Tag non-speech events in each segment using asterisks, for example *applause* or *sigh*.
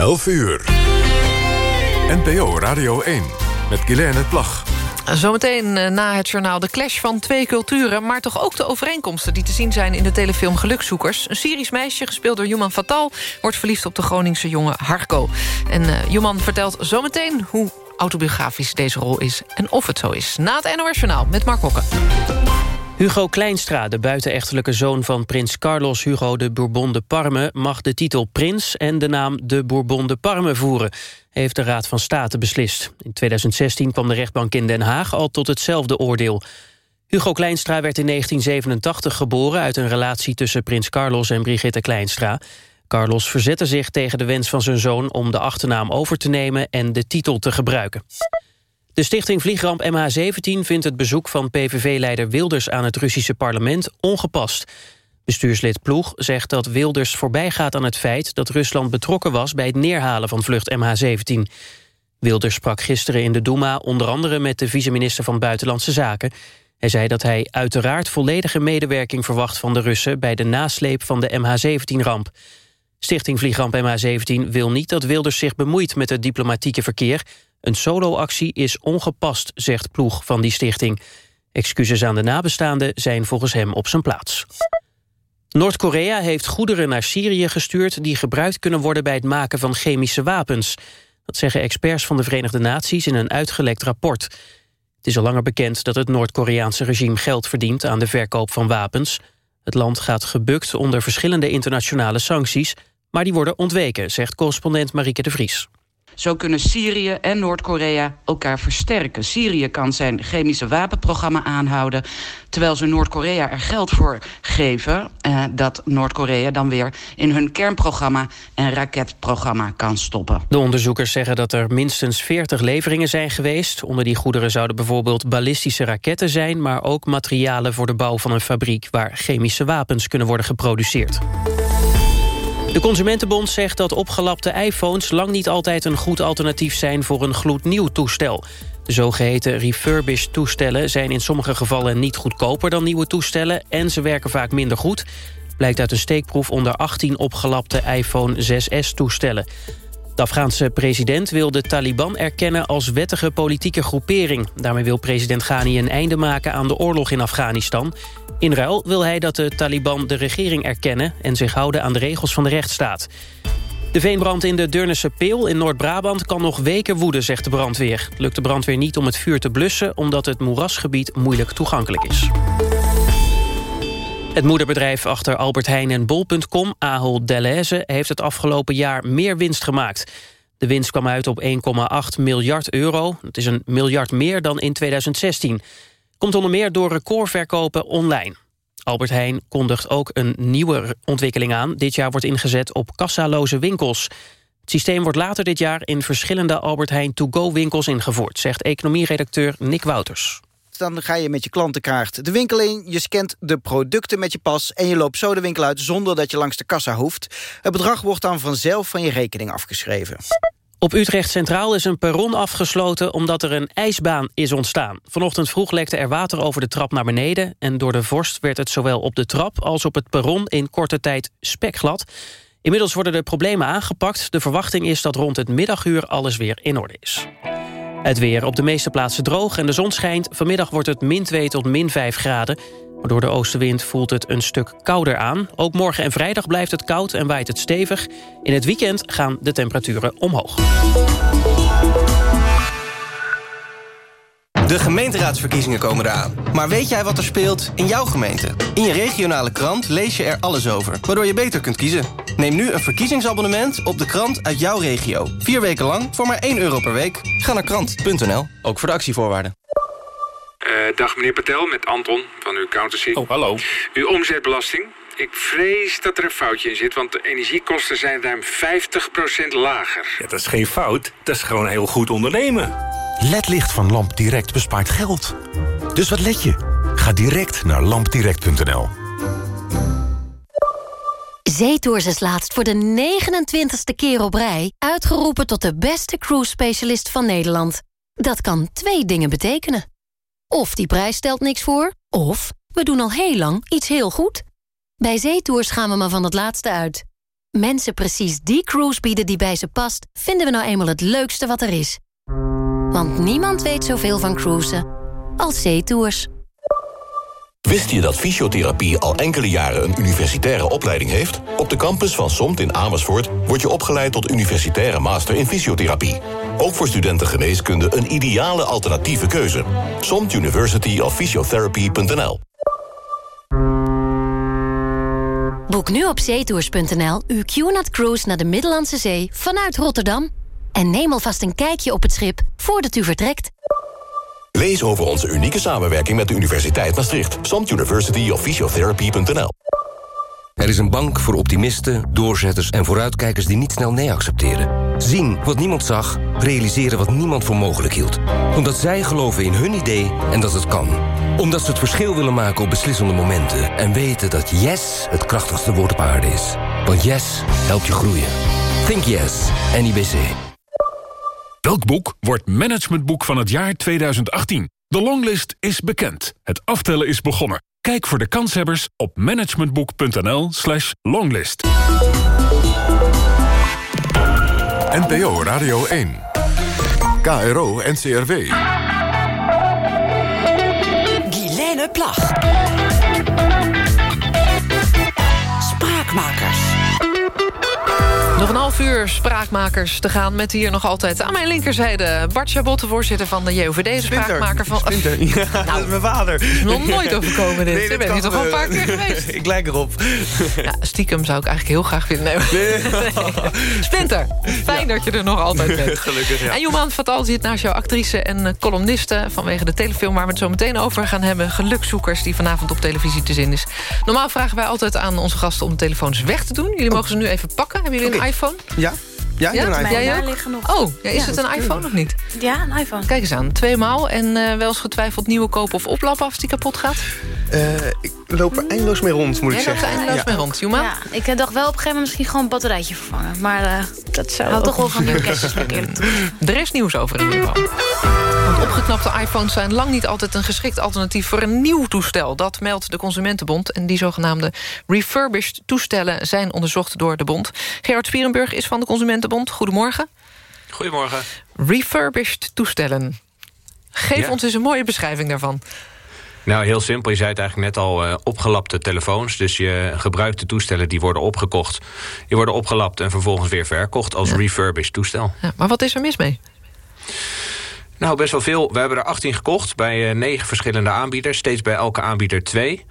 11 uur. NPO Radio 1 met Guilaine Plag. Zometeen eh, na het journaal de clash van twee culturen... maar toch ook de overeenkomsten die te zien zijn in de telefilm Gelukzoekers. Een Syrisch meisje, gespeeld door Juman Fatal... wordt verliefd op de Groningse jongen Harko. En uh, Juman vertelt zometeen hoe autobiografisch deze rol is... en of het zo is. Na het NOS Journaal met Mark Hokken. Hugo Kleinstra, de buitenechtelijke zoon van prins Carlos Hugo de Bourbon de Parme... mag de titel prins en de naam de Bourbon de Parme voeren... heeft de Raad van State beslist. In 2016 kwam de rechtbank in Den Haag al tot hetzelfde oordeel. Hugo Kleinstra werd in 1987 geboren... uit een relatie tussen prins Carlos en Brigitte Kleinstra. Carlos verzette zich tegen de wens van zijn zoon... om de achternaam over te nemen en de titel te gebruiken. De stichting Vliegramp MH17 vindt het bezoek van PVV-leider Wilders aan het Russische parlement ongepast. Bestuurslid Ploeg zegt dat Wilders voorbijgaat aan het feit dat Rusland betrokken was bij het neerhalen van vlucht MH17. Wilders sprak gisteren in de Duma onder andere met de vice-minister van Buitenlandse Zaken. Hij zei dat hij uiteraard volledige medewerking verwacht van de Russen bij de nasleep van de MH17-ramp. Stichting Vliegramp MH17 wil niet dat Wilders zich bemoeit met het diplomatieke verkeer, een soloactie is ongepast, zegt Ploeg van die stichting. Excuses aan de nabestaanden zijn volgens hem op zijn plaats. Noord-Korea heeft goederen naar Syrië gestuurd... die gebruikt kunnen worden bij het maken van chemische wapens. Dat zeggen experts van de Verenigde Naties in een uitgelekt rapport. Het is al langer bekend dat het Noord-Koreaanse regime geld verdient... aan de verkoop van wapens. Het land gaat gebukt onder verschillende internationale sancties... maar die worden ontweken, zegt correspondent Marieke de Vries. Zo kunnen Syrië en Noord-Korea elkaar versterken. Syrië kan zijn chemische wapenprogramma aanhouden... terwijl ze Noord-Korea er geld voor geven... Eh, dat Noord-Korea dan weer in hun kernprogramma en raketprogramma kan stoppen. De onderzoekers zeggen dat er minstens 40 leveringen zijn geweest. Onder die goederen zouden bijvoorbeeld ballistische raketten zijn... maar ook materialen voor de bouw van een fabriek... waar chemische wapens kunnen worden geproduceerd. De Consumentenbond zegt dat opgelapte iPhones lang niet altijd een goed alternatief zijn voor een gloednieuw toestel. De zogeheten refurbished toestellen zijn in sommige gevallen niet goedkoper dan nieuwe toestellen en ze werken vaak minder goed. Blijkt uit een steekproef onder 18 opgelapte iPhone 6S toestellen. De Afghaanse president wil de Taliban erkennen als wettige politieke groepering. Daarmee wil president Ghani een einde maken aan de oorlog in Afghanistan. In ruil wil hij dat de Taliban de regering erkennen... en zich houden aan de regels van de rechtsstaat. De veenbrand in de Deurnense Peel in Noord-Brabant kan nog weken woeden, zegt de brandweer. Lukt de brandweer niet om het vuur te blussen... omdat het moerasgebied moeilijk toegankelijk is. Het moederbedrijf achter Albert Heijn en Bol.com, Ahold Delhaize... heeft het afgelopen jaar meer winst gemaakt. De winst kwam uit op 1,8 miljard euro. Dat is een miljard meer dan in 2016. Komt onder meer door recordverkopen online. Albert Heijn kondigt ook een nieuwe ontwikkeling aan. Dit jaar wordt ingezet op kassaloze winkels. Het systeem wordt later dit jaar in verschillende Albert Heijn to-go winkels ingevoerd... zegt economieredacteur Nick Wouters. Dan ga je met je klantenkaart de winkel in, je scant de producten met je pas... en je loopt zo de winkel uit zonder dat je langs de kassa hoeft. Het bedrag wordt dan vanzelf van je rekening afgeschreven. Op Utrecht Centraal is een perron afgesloten omdat er een ijsbaan is ontstaan. Vanochtend vroeg lekte er water over de trap naar beneden... en door de vorst werd het zowel op de trap als op het perron in korte tijd spekglad. Inmiddels worden de problemen aangepakt. De verwachting is dat rond het middaguur alles weer in orde is. Het weer op de meeste plaatsen droog en de zon schijnt. Vanmiddag wordt het min 2 tot min 5 graden. Maar door de oostenwind voelt het een stuk kouder aan. Ook morgen en vrijdag blijft het koud en waait het stevig. In het weekend gaan de temperaturen omhoog. De gemeenteraadsverkiezingen komen eraan. Maar weet jij wat er speelt in jouw gemeente? In je regionale krant lees je er alles over, waardoor je beter kunt kiezen. Neem nu een verkiezingsabonnement op de krant uit jouw regio. Vier weken lang voor maar 1 euro per week. Ga naar krant.nl, ook voor de actievoorwaarden. Uh, dag meneer Patel, met Anton van uw accountancy. Oh, hallo. Uw omzetbelasting. Ik vrees dat er een foutje in zit, want de energiekosten zijn ruim 50% lager. Ja, dat is geen fout, dat is gewoon heel goed ondernemen. LED-licht van LampDirect bespaart geld. Dus wat let je? Ga direct naar lampdirect.nl. Zeetours is laatst voor de 29ste keer op rij... uitgeroepen tot de beste cruise-specialist van Nederland. Dat kan twee dingen betekenen. Of die prijs stelt niks voor, of we doen al heel lang iets heel goed. Bij Zeetours gaan we maar van het laatste uit. Mensen precies die cruise bieden die bij ze past... vinden we nou eenmaal het leukste wat er is. Want niemand weet zoveel van cruisen als zeetours. Wist je dat fysiotherapie al enkele jaren een universitaire opleiding heeft? Op de campus van SOMT in Amersfoort wordt je opgeleid tot universitaire master in fysiotherapie. Ook voor studenten geneeskunde een ideale alternatieve keuze. SOMT University of Physiotherapy.nl Boek nu op zeetours.nl uw QNAT Cruise naar de Middellandse Zee vanuit Rotterdam. En neem alvast een kijkje op het schip voordat u vertrekt. Lees over onze unieke samenwerking met de Universiteit Maastricht. SOMT University of Physiotherapy.nl Er is een bank voor optimisten, doorzetters en vooruitkijkers die niet snel nee accepteren. Zien wat niemand zag, realiseren wat niemand voor mogelijk hield. Omdat zij geloven in hun idee en dat het kan. Omdat ze het verschil willen maken op beslissende momenten. En weten dat yes het krachtigste woord op aarde is. Want yes helpt je groeien. Think yes, NIBC. Welk boek wordt managementboek van het jaar 2018? De longlist is bekend. Het aftellen is begonnen. Kijk voor de kanshebbers op managementboek.nl slash longlist. NPO Radio 1. KRO NCRW. Guilaine Plag. Uur spraakmakers te gaan met hier nog altijd aan mijn linkerzijde... Bart Chabot, de voorzitter van de JOVD, spraakmaker van... Splinter, ja, Nou, dat is mijn vader. is nog nooit overkomen dit. Nee, Je dat bent hier toch al een paar gebeuren. keer geweest? *laughs* Ik lijk erop. *laughs* Ja, stiekem zou ik eigenlijk heel graag willen nemen. *laughs* Splinter, fijn dat je er nog altijd bent. Gelukkig, ja. En Joman Fatal zit naast jou actrice en eh, columniste... vanwege de telefilm waar we het zo meteen over gaan hebben. Gelukzoekers, die vanavond op televisie te zien is. Normaal vragen wij altijd aan onze gasten om de telefoons weg te doen. Jullie mogen ze nu even pakken. Hebben jullie een iPhone? Ja? Ja, ik heb een Jij iPhone. ook? liggen nog. Oh, ja, is Ja, het een iPhone of niet? Ja, een iPhone. Kijk eens aan, tweemaal. En eh, wel eens getwijfeld nieuwe kopen of oplappen als die kapot gaat? Eh, ik loop er eindeloos mee rond, moet Jij ik loopt er zeggen. eindeloos mee rond. Joeman? Ja, ik eh, dacht wel op een gegeven moment misschien gewoon een batterijtje vervangen. Maar eh, dat zou toch wel van nieuwe kerstjes. Er is nieuws over in ieder geval. Want opgeknapte iPhones zijn lang niet altijd een geschikt alternatief... voor een nieuw toestel. Dat meldt de Consumentenbond. En die zogenaamde refurbished toestellen zijn onderzocht door de bond. Gerard Spierenburg is van de Consumentenbond. Goedemorgen. Goedemorgen. Refurbished toestellen. Geef Ja. ons eens een mooie beschrijving daarvan. Nou, heel simpel. Je zei het eigenlijk net al, eh, opgelapte telefoons. Dus je gebruikte toestellen die worden opgekocht. Die worden opgelapt en vervolgens weer verkocht als refurbished toestel. Ja, maar wat is er mis mee? Nou, best wel veel. We hebben er 18 gekocht bij eh, negen verschillende aanbieders. Steeds bij elke aanbieder twee.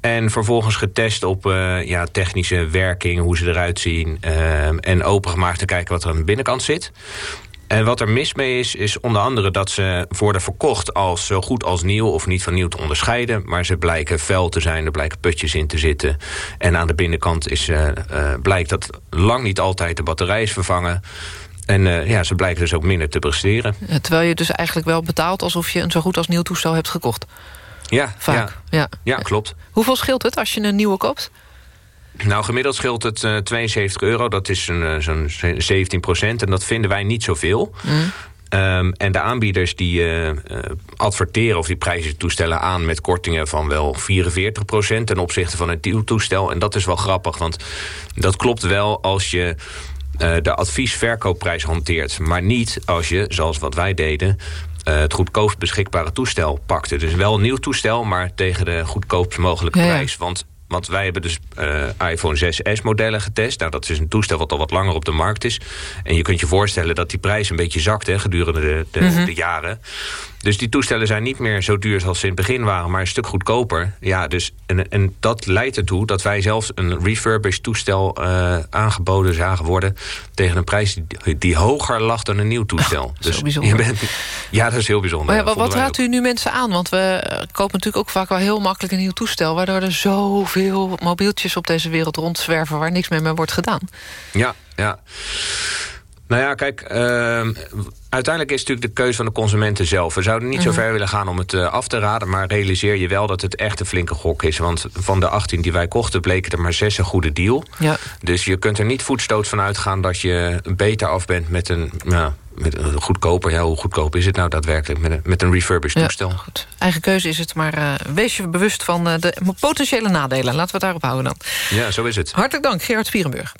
En vervolgens getest op eh, ja, technische werking, hoe ze eruit zien. eh, en opengemaakt te kijken wat er aan de binnenkant zit. En wat er mis mee is, is onder andere dat ze worden verkocht als zo goed als nieuw of niet van nieuw te onderscheiden. Maar ze blijken vuil te zijn, er blijken putjes in te zitten. En aan de binnenkant is, eh, blijkt dat lang niet altijd de batterij is vervangen. En eh, ja, ze blijken dus ook minder te presteren. Terwijl je dus eigenlijk wel betaalt... alsof je een zo goed als nieuw toestel hebt gekocht. Ja, Vaak, ja. ja. ja klopt. Hoeveel scheelt het als je een nieuwe koopt? Nou, gemiddeld scheelt het eh, 72 euro. Dat is een, eh, zo'n 17 procent. En dat vinden wij niet zoveel. Ehm, en de aanbieders die eh, eh, adverteren of die prijzen toestellen aan... met kortingen van wel 44 procent ten opzichte van het nieuw toestel. En dat is wel grappig, want dat klopt wel als je... eh, de adviesverkoopprijs hanteert. Maar niet als je, zoals wat wij deden... eh, het goedkoopst beschikbare toestel pakte. Dus wel een nieuw toestel, maar tegen de goedkoopst mogelijke Ja, ja. prijs. Want want wij hebben dus eh, iPhone 6S modellen getest. Nou, dat is een toestel wat al wat langer op de markt is. En je kunt je voorstellen dat die prijs een beetje zakt hè, gedurende de, de, Mhm. de jaren. Dus die toestellen zijn niet meer zo duur als ze in het begin waren, maar een stuk goedkoper. Ja, dus, en, en dat leidt ertoe dat wij zelfs een refurbished toestel eh, aangeboden zagen worden tegen een prijs die, die hoger lag dan een nieuw toestel. *laughs* dus bijzonder. Je bent, ja, dat is heel bijzonder. Maar ja, wat, raadt u nu mensen aan? Want we eh, kopen natuurlijk ook vaak wel heel makkelijk een nieuw toestel... waardoor er zoveel mobieltjes op deze wereld rondzwerven... waar niks meer mee wordt gedaan. Ja, ja. Nou ja, kijk, ehm, uiteindelijk is het natuurlijk de keuze van de consumenten zelf. We zouden niet Mhm. zo ver willen gaan om het eh, af te raden... maar realiseer je wel dat het echt een flinke gok is. Want van de 18 die wij kochten bleken er maar zes een goede deal. Ja. Dus je kunt er niet voetstoot van uitgaan dat je beter af bent met een... Nou, met een goedkoper, ja, hoe goedkoop is het nou daadwerkelijk... met een, met een refurbished Ja, toestel? Eigen keuze is het, maar eh, wees je bewust van eh, de potentiële nadelen. Laten we het daarop houden dan. Ja, zo is het. Hartelijk dank, Gerard Spierenburg.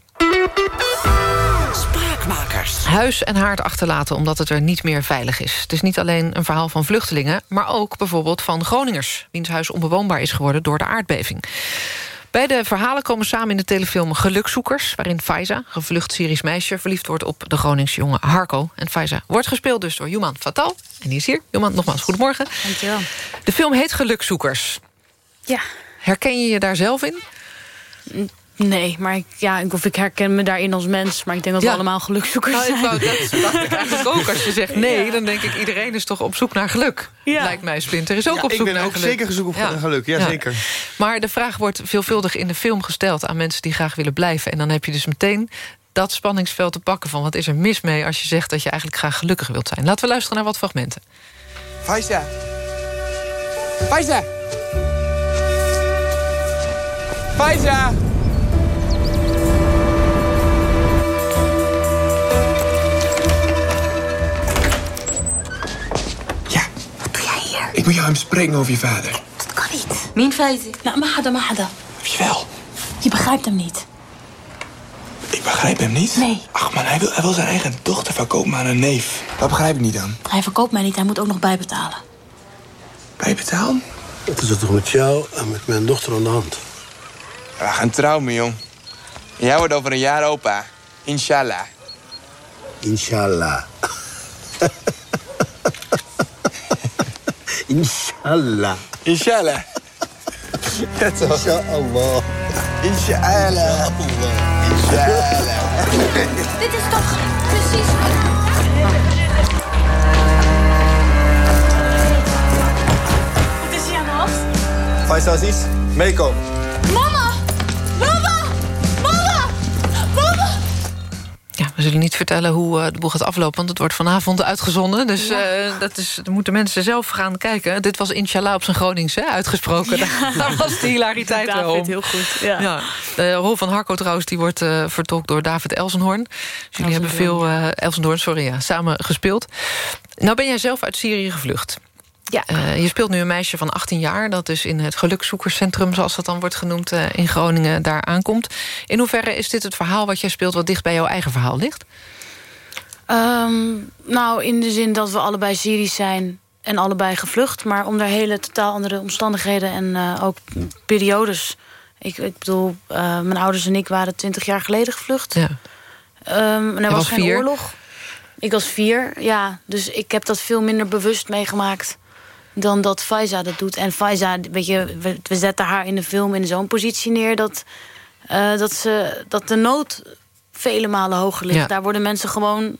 Spraakmakers. Huis en haard achterlaten omdat het er niet meer veilig is. Het is niet alleen een verhaal van vluchtelingen... maar ook bijvoorbeeld van Groningers... wiens huis onbewoonbaar is geworden door de aardbeving. Beide verhalen komen samen in de telefilm Gelukzoekers... waarin Faiza, gevlucht Syrisch meisje... verliefd wordt op de Groningse jongen Harko. En Faiza wordt gespeeld dus door Juman Fatal. En die is hier. Juman, nogmaals, goedemorgen. Dankjewel. De film heet Gelukzoekers. Ja. Herken je je daar zelf in? Nee, maar ik, ja, ik- of ik herken me daarin als mens. Maar ik denk dat we allemaal gelukzoekers Nou, ik zijn. dat dacht ik eigenlijk ook. Als je zegt *laughs* nee, dan denk ik... iedereen is toch op zoek naar geluk. Lijkt mij, Splinter is ook Ja, op ik zoek ben naar ook geluk. zeker zoek op geluk, ja, zeker. Maar de vraag wordt veelvuldig in de film gesteld... aan mensen die graag willen blijven. En dan heb je dus meteen dat spanningsveld te pakken... van wat is er mis mee als je zegt dat je eigenlijk graag gelukkig wilt zijn. Laten we luisteren naar wat fragmenten. Faiza. Faiza. Faiza. Ik moet jou hem spreken over je vader. Dat kan niet. Mien Faizi. Nou, maar hada, maar hada. Jawel. Je begrijpt hem niet. Ik begrijp hem niet. Nee. Ach man, hij wil, hij wil zijn eigen dochter verkopen aan een neef. Dat begrijp ik niet dan. Hij verkoopt mij niet, hij moet ook nog bijbetalen. Bijbetalen? Wat is er toch met jou en met mijn dochter aan de hand? We gaan trouwen, jong. En jij wordt over een jaar opa. Inshallah. Inshallah. Inshallah. Inshallah. Ja, toch? Inshallah. Inshallah. Inshallah. Dit is toch precies... Wat is hier aan de hand? Faiza Aziz, meekomen. We zullen niet vertellen hoe eh, de boel gaat aflopen... want het wordt vanavond uitgezonden. Dus eh, dat is, moeten mensen zelf gaan kijken. Dit was inshallah op zijn Gronings hè, uitgesproken. Daar, *laughs* daar was de hilariteit David, wel om. heel goed, ja. De rol van Harco trouwens, die wordt eh, vertolkt door David Elsenhoorn. Dus jullie hebben veel... Elsenhoorn, sorry, ja, samen gespeeld. Nou ben jij zelf uit Syrië gevlucht. Ja. Eh, je speelt nu een meisje van 18 jaar... dat dus in het gelukzoekerscentrum, zoals dat dan wordt genoemd... eh, in Groningen daar aankomt. In hoeverre is dit het verhaal wat jij speelt... wat dicht bij jouw eigen verhaal ligt? Ehm, nou, in de zin dat we allebei Syrisch zijn en allebei gevlucht. Maar onder hele totaal andere omstandigheden en eh, ook periodes. Ik, ik bedoel, mijn ouders en ik waren twintig jaar geleden gevlucht. Ja. Ehm, en er was was geen vier? oorlog. Ik was vier, ja. Dus ik heb dat veel minder bewust meegemaakt dan dat Faiza dat doet. En Faiza, weet je, we, we zetten haar in de film in zo'n positie neer... dat, eh, dat, ze, dat de nood vele malen hoger ligt. Ja. Daar worden mensen gewoon...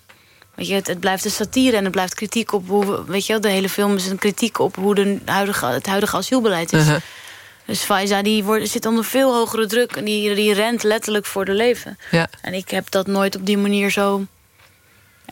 Weet je, het, het blijft een satire en het blijft kritiek op hoe... we- Weet je, wel, de hele film is een kritiek op hoe de huidige, het huidige asielbeleid is. Uh-huh. Dus Faiza die wordt, zit onder veel hogere druk... en die, die rent letterlijk voor de leven. Ja. En ik heb dat nooit op die manier zo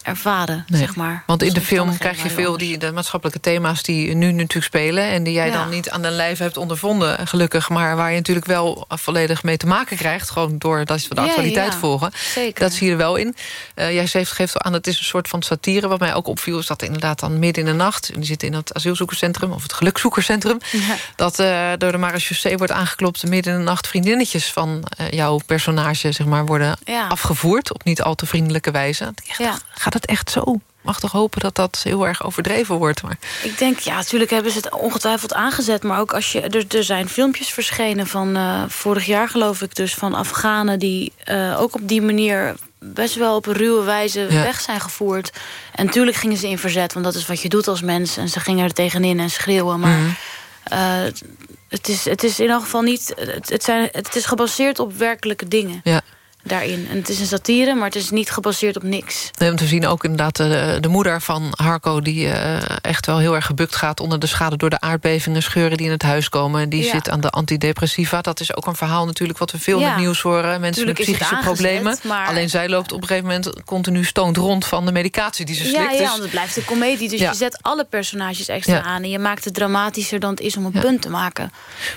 ervaren, Nee. zeg maar. Want in de film krijg je veel die, de maatschappelijke thema's... die nu natuurlijk spelen en die jij Ja. dan niet aan de lijf hebt ondervonden, gelukkig. Maar waar je natuurlijk wel volledig mee te maken krijgt... gewoon doordat we de Ja, actualiteit ja. volgen. Zeker. Dat zie je er wel in. Eh, jij geeft, geeft aan, het is een soort van satire. Wat mij ook opviel is dat inderdaad dan midden in de nacht... en die zitten in het asielzoekerscentrum of het gelukzoekerscentrum... Ja. dat eh, door de marechaussee wordt aangeklopt... midden in de nacht vriendinnetjes van eh, jouw personage zeg maar, worden Ja. afgevoerd... op niet al te vriendelijke wijze. Je, Ja. Gaat het echt zo? Mag toch hopen dat dat heel erg overdreven wordt. Maar Ik denk, ja, natuurlijk hebben ze het ongetwijfeld aangezet. Maar ook als je. Er, er zijn filmpjes verschenen van eh, vorig jaar, geloof ik, dus van Afghanen die eh, ook op die manier best wel op een ruwe wijze Ja. weg zijn gevoerd. En natuurlijk gingen ze in verzet, want dat is wat je doet als mens. En ze gingen er tegenin en schreeuwen. Maar Mhm. eh, het, is, het is in elk geval niet. Het, het, zijn, het is gebaseerd op werkelijke dingen. ja. Daarin. En het is een satire, maar het is niet gebaseerd op niks. We zien ook inderdaad de, de moeder van Harco... die eh, echt wel heel erg gebukt gaat onder de schade... door de aardbevingen, scheuren die in het huis komen. Die Ja. zit aan de antidepressiva. Dat is ook een verhaal natuurlijk wat we veel in Ja. het nieuws horen. Mensen met psychische aangezet, problemen. maar- Alleen zij loopt op een gegeven moment continu stoont rond... van de medicatie die ze slikt. Ja, ja, Dus- want het blijft een komedie. Dus Ja. je zet alle personages extra aan. En je maakt het dramatischer dan het is om een punt te maken.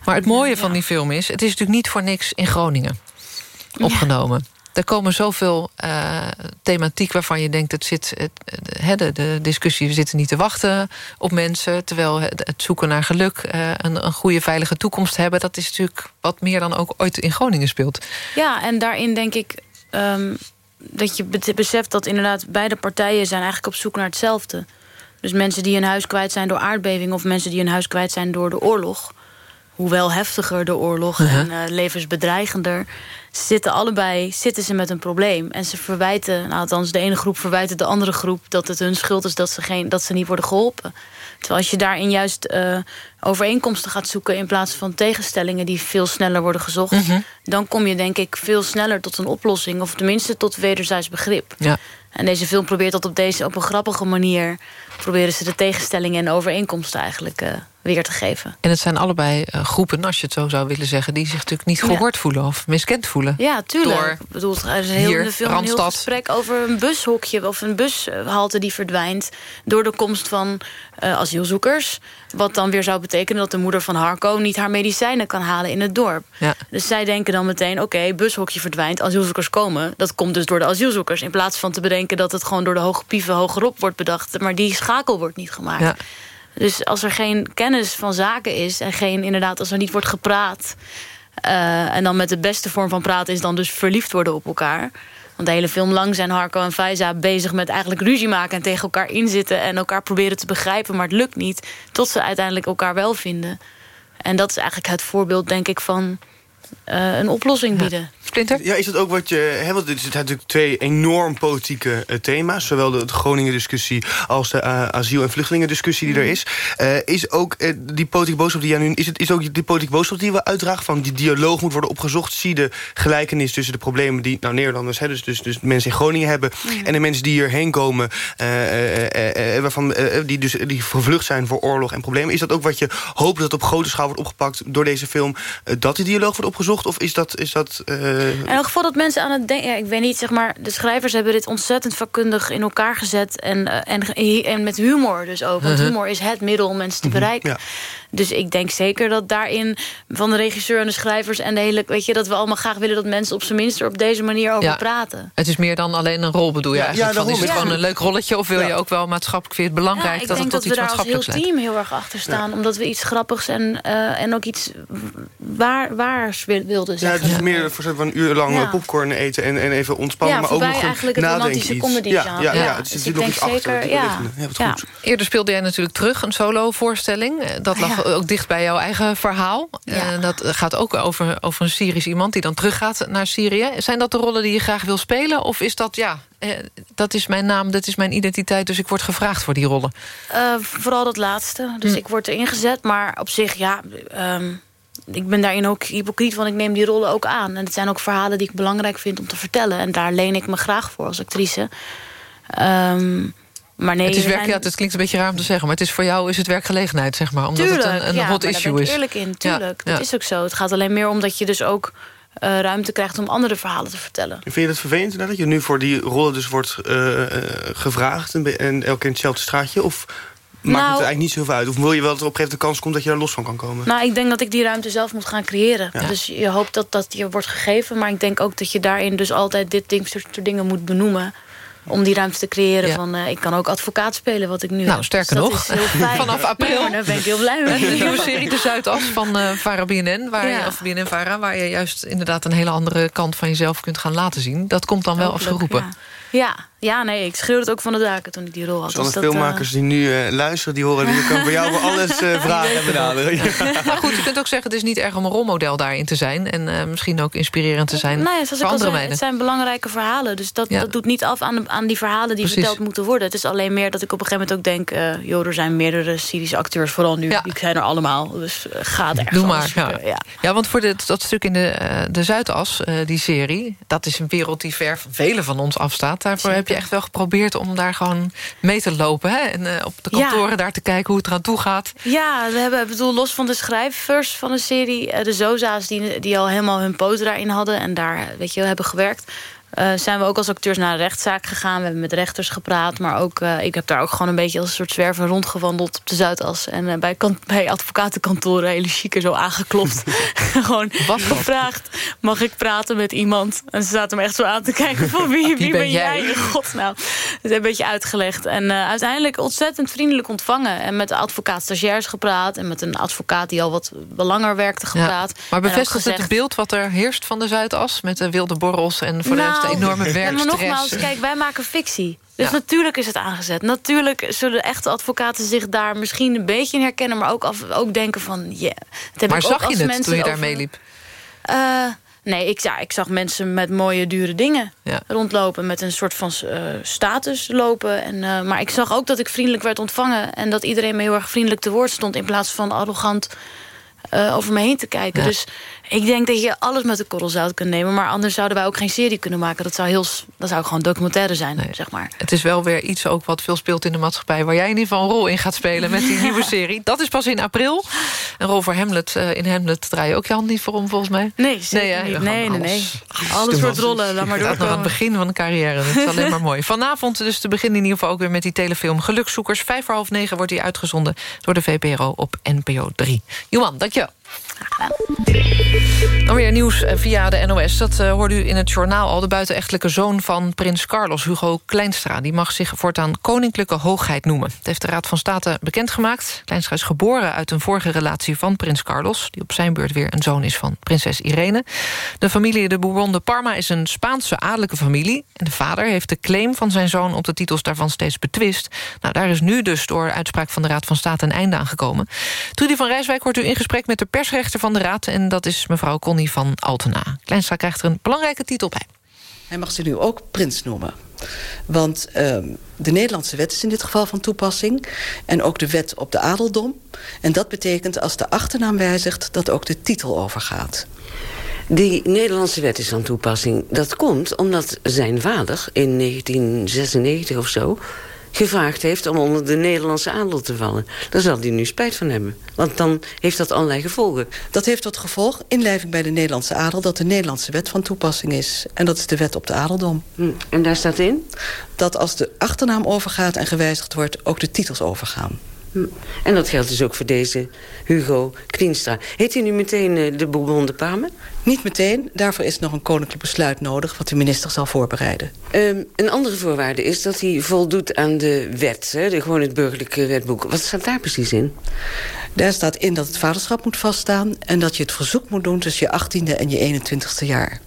Maar het mooie van die film is... het is natuurlijk niet voor niks in Groningen opgenomen. Er komen zoveel eh, thematiek waarvan je denkt... Het zit, het, het- de, de discussie, we zitten niet te wachten op mensen... terwijl het, het zoeken naar geluk, eh, een, een goede veilige toekomst hebben... dat is natuurlijk wat meer dan ook ooit in Groningen speelt. Ja, en daarin denk ik... ehm, dat je be- beseft dat inderdaad beide partijen zijn eigenlijk op zoek naar hetzelfde. Dus mensen die hun huis kwijt zijn door aardbeving... of mensen die hun huis kwijt zijn door de oorlog... hoewel heftiger de oorlog en eh, levensbedreigender... zitten allebei zitten ze met een probleem. En ze verwijten, nou, althans de ene groep verwijt de andere groep... dat het hun schuld is dat ze, geen, dat ze niet worden geholpen. Terwijl als je daarin juist eh, overeenkomsten gaat zoeken... in plaats van tegenstellingen die veel sneller worden gezocht... Mhm. dan kom je denk ik veel sneller tot een oplossing... of tenminste tot wederzijds begrip. Ja. En deze film probeert dat op, deze, op een grappige manier... proberen ze de tegenstellingen en overeenkomsten eigenlijk eh, weer te geven. En het zijn allebei eh, groepen, als je het zo zou willen zeggen... die zich natuurlijk niet Ja. gehoord voelen of miskend voelen. Ja, tuurlijk. Door ik bedoel, er is heel hier, in de film een heel gesprek over een bushokje... of een bushalte die verdwijnt door de komst van eh, asielzoekers. Wat dan weer zou betekenen dat de moeder van Harco... niet haar medicijnen kan halen in het dorp. Ja. Dus zij denken dan meteen, oké, bushokje verdwijnt... asielzoekers komen, dat komt dus door de asielzoekers... in plaats van te bedenken dat het gewoon door de hoge pieven hogerop wordt bedacht... maar die schakel wordt niet gemaakt. Ja. Dus als er geen kennis van zaken is... en geen, inderdaad, als er niet wordt gepraat... eh, en dan met de beste vorm van praten is dan dus verliefd worden op elkaar... Want de hele film lang zijn Harco en Faiza bezig met eigenlijk ruzie maken... en tegen elkaar inzitten en elkaar proberen te begrijpen... maar het lukt niet, tot ze uiteindelijk elkaar wel vinden. En dat is eigenlijk het voorbeeld, denk ik, van eh, een oplossing bieden. Splinter? Ja, is dat ook wat je... Hè, want dit zijn natuurlijk twee enorm politieke eh, thema's. Zowel de, de Groningen-discussie als de eh, asiel- en vluchtelingendiscussie die er is. Eh, is ook die politieke boodschap die jij nu... Is het is ook die politieke boodschap die we uitdragen van die dialoog moet worden opgezocht. Zie de gelijkenis tussen de problemen die nou, Nederlanders... Hè, dus, dus, dus mensen in Groningen hebben... en de mensen die hierheen komen... waarvan, die, dus, die gevlucht zijn voor oorlog en problemen. Is dat ook wat je hoopt dat op grote schaal wordt opgepakt door deze film... dat die dialoog wordt opgezocht? Of is dat... Is dat In elk geval dat mensen aan het denken... Ja, ik weet niet, zeg maar, de schrijvers hebben dit ontzettend vakkundig in elkaar gezet. En, eh, en, en met humor dus ook. Want Mhm. humor is het middel om mensen te bereiken. ja. Dus ik denk zeker dat daarin van de regisseur en de schrijvers... en de hele, weet je, dat we allemaal graag willen dat mensen op zijn minst er op deze manier over Ja. praten. Het is meer dan alleen een rol, bedoel je Ja, eigenlijk? ja, van, is het gewoon een leuk rolletje of wil je ook wel maatschappelijk... vind je het belangrijk Ja, ik dat het denk tot dat we iets daar als heel maatschappelijks team heel erg achter staan. Omdat we iets grappigs en, eh, en ook iets waar, waars wil- wilden Ja, zeggen. het is meer voor van een uur lang Ja. popcorn eten en, en even ontspannen. Ja, maar ook nog een eigenlijk het nadenken romantische iets. comedy Ja, ja, ja, Ja, het dus zit ik nog denk iets achter. ja. Ja, Ja. Eerder speelde jij natuurlijk terug een solo-voorstelling. Eh, Dat lag ook dicht bij jouw eigen verhaal. Eh, dat gaat ook over, over een Syrisch iemand die dan teruggaat naar Syrië. Zijn dat de rollen die je graag wil spelen? Of is dat, ja, eh, dat is mijn naam, dat is mijn identiteit... dus ik word gevraagd voor die rollen? Eh, vooral dat laatste. Dus Hm. ik word erin gezet. Maar op zich, ja... ehm, ik ben daarin ook hypocriet, want ik neem die rollen ook aan. En het zijn ook verhalen die ik belangrijk vind om te vertellen. En daar leen ik me graag voor als actrice. Ehm, maar nee, het, is er werk, zijn- ja, het klinkt een beetje raar om te zeggen... maar het is voor jou is het werkgelegenheid, zeg maar. Omdat tuurlijk, het een, een ja, hot issue ben ik is. eerlijk in, tuurlijk. ja. Dat is ook zo. Het gaat alleen meer om dat je dus ook eh, ruimte krijgt... om andere verhalen te vertellen. Vind je dat vervelend dat je nu voor die rollen dus wordt eh, eh, gevraagd... en, en elke in hetzelfde straatje? Of maakt het Nou- eigenlijk niet zoveel uit? Of wil je wel dat er op een gegeven moment de kans komt... dat je daar los van kan komen? Nou, ik denk dat ik die ruimte zelf moet gaan creëren. Ja. Dus je hoopt dat dat je wordt gegeven. Maar ik denk ook dat je daarin dus altijd dit ding, soort dingen moet benoemen. Om die ruimte te creëren. Ja. Van, eh, ik kan ook advocaat spelen, wat ik nu Nou, heb. sterker Dus nog, *laughs* vanaf april. Ja, daar ben ik heel blij mee. De nieuwe serie De Zuidas van eh Vara BNN, waar je, of BNN Vara, waar je juist inderdaad een hele andere kant van jezelf kunt gaan laten zien. Dat komt dan wel als geroepen. Ja. Ja, nee, ik schreeuwde het ook van de daken toen ik die rol had. Dus alle Dus dat, filmmakers die nu eh, luisteren, die horen... die kan voor jou voor alles eh, *laughs* vragen en benaderen. Ja. *laughs* Maar goed, je kunt ook zeggen, het is niet erg om een rolmodel daarin te zijn. En eh, misschien ook inspirerend te zijn Nou ja, zoals voor andere zei, meiden. het zijn belangrijke verhalen. Dus dat, Ja. dat doet niet af aan, de- aan die verhalen die Precies. verteld moeten worden. Het is alleen meer dat ik op een gegeven moment ook denk... eh joh, er zijn meerdere Syrische acteurs, vooral nu. Die zijn er allemaal, dus uh, ga het ergens Doe maar. Ja. ja. ja, want voor dit, dat stuk in de, eh, de Zuidas, eh, die serie... dat is een wereld die ver van velen van ons afstaat. Daarvoor heb je echt wel geprobeerd om daar gewoon mee te lopen. Hè? En eh, op de Ja. kantoren daar te kijken hoe het eraan toe gaat. Ja, we hebben, bedoel, los van de schrijvers van de serie... eh, de Zoza's die, die al helemaal hun poot daarin hadden... en daar weet je, hebben gewerkt... eh, zijn we ook als acteurs naar een rechtszaak gegaan. We hebben met rechters gepraat. Maar ook, eh, ik heb daar ook gewoon een beetje als een soort zwerver rondgewandeld op de Zuidas. En eh, bij, bij advocatenkantoren hele chique zo aangeklopt. *laughs* *laughs* gewoon gevraagd, mag ik praten met iemand? En ze zaten me echt zo aan te kijken van wie, *laughs* wie, ben ben jij jij? in godsnaam? het een beetje uitgelegd. En uiteindelijk ontzettend vriendelijk ontvangen. En met de advocaat stagiairs gepraat. En met een advocaat die al wat langer werkte gepraat. Ja, maar bevestigt gezegd... het beeld wat er heerst van de Zuidas? Met de wilde borrels en voor nou, de enorme werkstress? Maar nogmaals, kijk, wij maken fictie. Dus natuurlijk is het aangezet. Natuurlijk zullen echte advocaten zich daar misschien een beetje in herkennen... maar ook, af, ook denken van... Yeah, heb maar zag je het toen je daar meeliep? Uh, nee, ik, ja, ik zag mensen met mooie, dure dingen rondlopen... met een soort van uh, status lopen. En, uh, maar ik zag ook dat ik vriendelijk werd ontvangen... en dat iedereen me heel erg vriendelijk te woord stond... in plaats van arrogant over me heen te kijken. Dus ik denk dat je alles met de korrel zout kunt nemen. Maar anders zouden wij ook geen serie kunnen maken. Dat zou, heel, dat zou gewoon documentaire zijn, zeg maar. Het is wel weer iets ook wat veel speelt in de maatschappij... waar jij in ieder geval een rol in gaat spelen met die nieuwe *laughs* serie. Dat is pas in april. Een rol voor Hamlet. Uh, in Hamlet draai je ook je hand niet voor om, volgens mij. Nee, nee, niet. Nee, nee, nee. Alles wordt rollen, laat maar door. nog aan het begin van de carrière. Dat is alleen maar mooi. *laughs* Vanavond dus te beginnen in ieder geval ook weer met die telefilm Gelukzoekers. Vijf voor half negen wordt die uitgezonden door de VPRO op NPO 3. Johan, dankjewel. Dan weer nieuws eh, via de NOS. Dat uh, hoorde u in het journaal al. De buitenechtelijke zoon van prins Carlos, Hugo Kleinstra... die mag zich voortaan koninklijke hoogheid noemen. Dat heeft de Raad van State bekendgemaakt. Kleinstra is geboren uit een vorige relatie van prins Carlos... die op zijn beurt weer een zoon is van prinses Irene. De familie de Bourbon de Parma is een Spaanse adellijke familie. En de vader heeft de claim van zijn zoon op de titels daarvan steeds betwist. Nou, daar is nu dus door uitspraak van de Raad van State een einde aan gekomen. Trudy van Rijswijk wordt u in gesprek met de persrechter van de Raad... en dat is mevrouw Connie van Altena. Kleinstra krijgt er een belangrijke titel bij. Hij mag ze nu ook prins noemen. Want uh, de Nederlandse wet is in dit geval van toepassing. En ook de wet op de adeldom. En dat betekent als de achternaam wijzigt... dat ook de titel overgaat. Die Nederlandse wet is van toepassing. Dat komt omdat zijn vader in 1996 of zo gevraagd heeft om onder de Nederlandse adel te vallen. Daar zal hij nu spijt van hebben. Want dan heeft dat allerlei gevolgen. Dat heeft tot gevolg, inlijving bij de Nederlandse adel... dat de Nederlandse wet van toepassing is. En dat is de wet op de adeldom. Hm. En daar staat in? Dat als de achternaam overgaat en gewijzigd wordt... ook de titels overgaan. Hm. En dat geldt dus ook voor deze Hugo Klienstra. Heet hij nu meteen uh, de Bourbon de Parme? Niet meteen. Daarvoor is nog een koninklijk besluit nodig... wat de minister zal voorbereiden. Um, een andere voorwaarde is dat hij voldoet aan de wet. Hè, de, gewoon het burgerlijke wetboek. Wat staat daar precies in? Daar staat in dat het vaderschap moet vaststaan... en dat je het verzoek moet doen tussen je 18e en je 21ste jaar.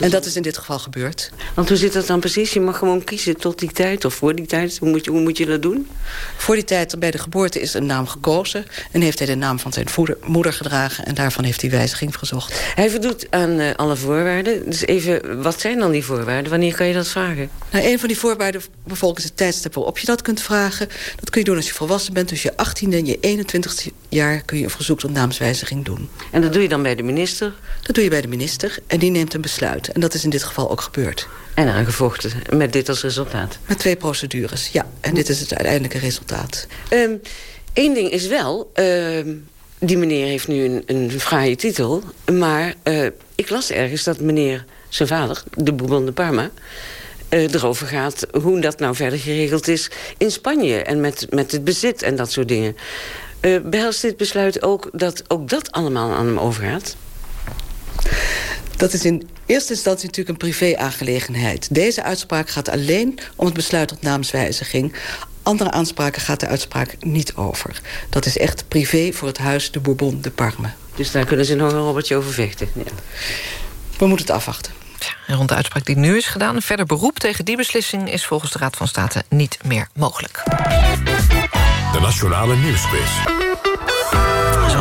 En, dat is in dit geval gebeurd. Want hoe zit dat dan precies? Je mag gewoon kiezen tot die tijd of voor die tijd. Hoe moet je, hoe moet je dat doen? Voor die tijd, bij de geboorte, is een naam gekozen. En heeft hij de naam van zijn moeder gedragen. En daarvan heeft hij wijziging gezocht. Hij voldoet aan uh, alle voorwaarden. Dus even, wat zijn dan die voorwaarden? Wanneer kan je dat vragen? Nou, een van die voorwaarden bijvoorbeeld is het tijdstip waarop je dat kunt vragen. Dat kun je doen als je volwassen bent. Dus je 18e en je 21e jaar kun je een verzoek tot naamswijziging doen. En dat doe je dan bij de minister? Dat doe je bij de minister. En die neemt een besluit. En dat is in dit geval ook gebeurd. En aangevochten, met dit als resultaat? Met twee procedures, ja. En dit is het uiteindelijke resultaat. Eén ehm, ding is wel... Uh, die meneer heeft nu een, een fraaie titel. Maar uh, ik las ergens dat meneer, zijn vader, de Bourbon de Parma... Uh, erover gaat hoe dat nou verder geregeld is in Spanje... en met, met het bezit en dat soort dingen. Uh, behelst dit besluit ook dat ook dat allemaal aan hem overgaat? Dat is in eerste instantie natuurlijk een privé-aangelegenheid. Deze uitspraak gaat alleen om het besluit tot naamswijziging. Andere aanspraken gaat de uitspraak niet over. Dat is echt privé voor het huis de Bourbon de Parme. Dus daar kunnen ze nog een robbertje over vechten? Ja. We moeten het afwachten. Ja, rond de uitspraak die nu is gedaan... verder beroep tegen die beslissing is volgens de Raad van State niet meer mogelijk. De Nationale Nieuwsquiz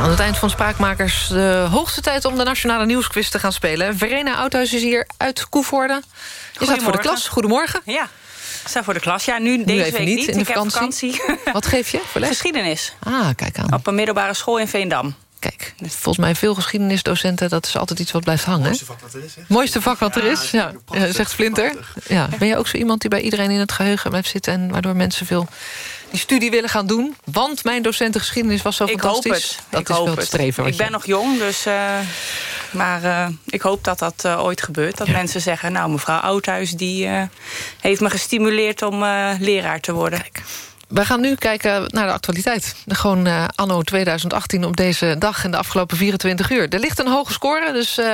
aan het eind van Spraakmakers de hoogste tijd om de Nationale Nieuwsquiz te gaan spelen. Verena Oudhuis is hier uit Koevoorde. Je staat voor de klas. Goedemorgen. Ja. Ik sta voor de klas. Ja, nu, deze week niet. In de ik vakantie. heb vakantie. *laughs* Wat geef je voor les? Geschiedenis. Ah, kijk aan. Op een middelbare school in Veendam. Kijk, volgens mij veel geschiedenisdocenten... dat is altijd iets wat blijft hangen. Mooiste vak wat er is. Hè? Mooiste vak wat er is, ja. ja. zegt Flinter. Ja. Ben je ook zo iemand die bij iedereen in het geheugen blijft zitten... en waardoor mensen veel die studie willen gaan doen? Want mijn docenten geschiedenis was zo ik fantastisch. Hoop het. Dat ik is hoop wel het streven. Ik ben nog jong, dus... Uh, maar uh, ik hoop dat dat uh, ooit gebeurt. Dat ja. mensen zeggen, nou, mevrouw Oudhuis... die heeft me gestimuleerd om leraar te worden. Kijk. We gaan nu kijken naar de actualiteit. Gewoon uh, anno 2018 op deze dag en de afgelopen 24 uur. Er ligt een hoge score, dus uh,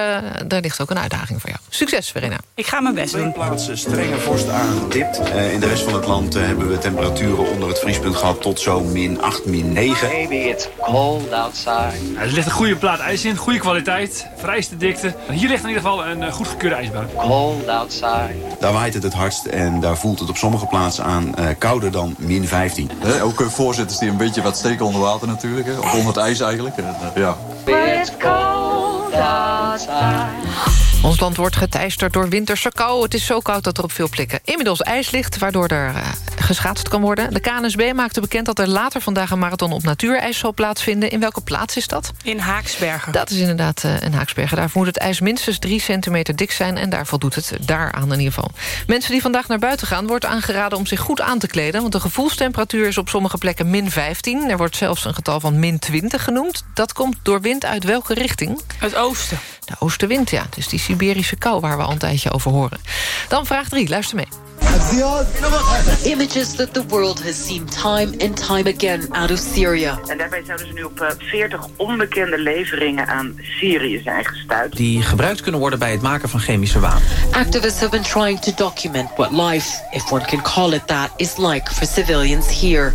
daar ligt ook een uitdaging voor jou. Succes, Verena. Ik ga mijn best doen. plaatsen strenge vorst aangedipt. Uh, in de rest van het land hebben we temperaturen onder het vriespunt gehad... tot zo min 8, min 9. Baby, it's cold outside. Er ligt een goede plaat ijs in, goede kwaliteit, vrijste dikte. Hier ligt in ieder geval een goed gekeurde ijsbaan. Cold outside. Daar waait het het hardst en daar voelt het op sommige plaatsen aan kouder dan min 15. He, ook voorzitters die een beetje wat steken onder water natuurlijk. Hè. Of onder het ijs eigenlijk. En, ja. It's cold outside. Ons land wordt geteisterd door winterse kou. Het is zo koud dat er op veel plekken inmiddels ijs ligt... waardoor er uh, geschaatst kan worden. De KNSB maakte bekend dat er later vandaag... een marathon op natuurijs zal plaatsvinden. In welke plaats is dat? In Haaksbergen. Dat is inderdaad uh, in Haaksbergen. Daar moet het ijs minstens drie centimeter dik zijn... en daar voldoet het daaraan in ieder geval. Mensen die vandaag naar buiten gaan... wordt aangeraden om zich goed aan te kleden... want de gevoelstemperatuur is op sommige plekken min 15. Er wordt zelfs een getal van min 20 genoemd. Dat komt door wind uit welke richting? Het oosten. De oostenwind, ja. Dus die Siberische kou waar we al een tijdje over horen. Dan vraag 3, luister mee. Images that the world has seen time and time again out of Syria. En daarbij zouden ze nu op uh, 40 onbekende leveringen aan Syrië zijn gestuurd. Die gebruikt kunnen worden bij het maken van chemische wapens. Activists have been trying to document what life, if one can call it that, is like for civilians here.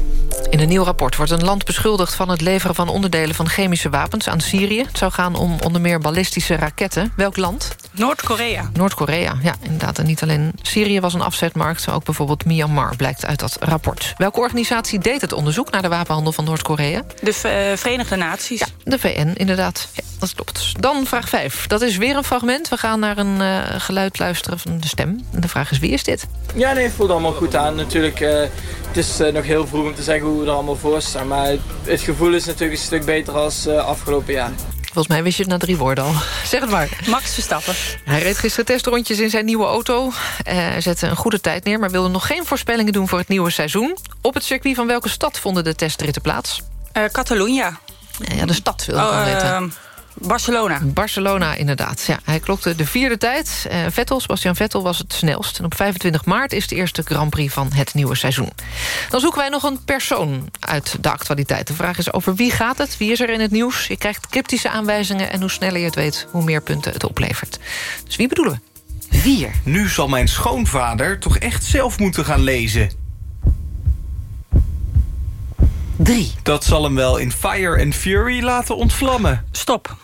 In een nieuw rapport wordt een land beschuldigd van het leveren van onderdelen van chemische wapens aan Syrië. Het zou gaan om onder meer ballistische raketten. Welk land? Noord-Korea. Noord-Korea, ja, inderdaad. En niet alleen Syrië was een afzetmarkt, maar ook bijvoorbeeld Myanmar blijkt uit dat rapport. Welke organisatie deed het onderzoek naar de wapenhandel van Noord-Korea? De uh, Verenigde Naties. Ja, de VN, inderdaad. Dat klopt. Dan vraag 5. Dat is weer een fragment. We gaan naar een uh, geluid luisteren van de stem. En de vraag is, wie is dit? Ja, nee, het voelt allemaal goed aan. Natuurlijk, uh, het is nog heel vroeg om te zeggen hoe we er allemaal voor staan. Maar het gevoel is natuurlijk een stuk beter als afgelopen jaar. Volgens mij wist je het na drie woorden al. *laughs* Zeg het maar. Max Verstappen. Hij reed gisteren testrondjes in zijn nieuwe auto. Hij zette een goede tijd neer, maar wilde nog geen voorspellingen doen voor het nieuwe seizoen. Op het circuit van welke stad vonden de testritten plaats? Uh, Catalunya. Ja, de stad wil ik oh, weten. Barcelona. Barcelona, inderdaad. Ja, hij klokte de vierde tijd. Uh, Vettel, Sebastian Vettel was het snelst. En op 25 maart is de eerste Grand Prix van het nieuwe seizoen. Dan zoeken wij nog een persoon uit de actualiteit. De vraag is over wie gaat het? Wie is er in het nieuws? Je krijgt cryptische aanwijzingen... en hoe sneller je het weet, hoe meer punten het oplevert. Dus wie bedoelen we? Vier. Nu zal mijn schoonvader toch echt zelf moeten gaan lezen. Drie. Dat zal hem wel in Fire and Fury laten ontvlammen. Stop.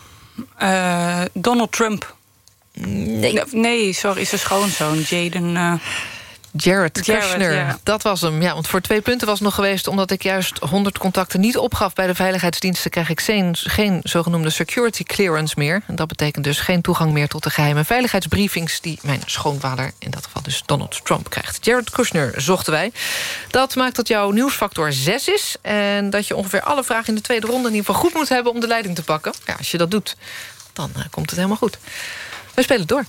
Uh, Donald Trump. Nee. Nee, sorry, is zijn schoonzoon, Jaden... Jared, Jared Kushner, ja. dat was hem. Ja, want voor twee punten was het nog geweest... omdat ik juist 100 contacten niet opgaf bij de veiligheidsdiensten... krijg ik geen, geen zogenoemde security clearance meer. En dat betekent dus geen toegang meer tot de geheime veiligheidsbriefings... die mijn schoonvader, in dat geval dus Donald Trump, krijgt. Jared Kushner zochten wij. Dat maakt dat jouw nieuwsfactor 6 is... en dat je ongeveer alle vragen in de tweede ronde... in ieder geval goed moet hebben om de leiding te pakken. Ja, als je dat doet, dan uh, komt het helemaal goed. We spelen door.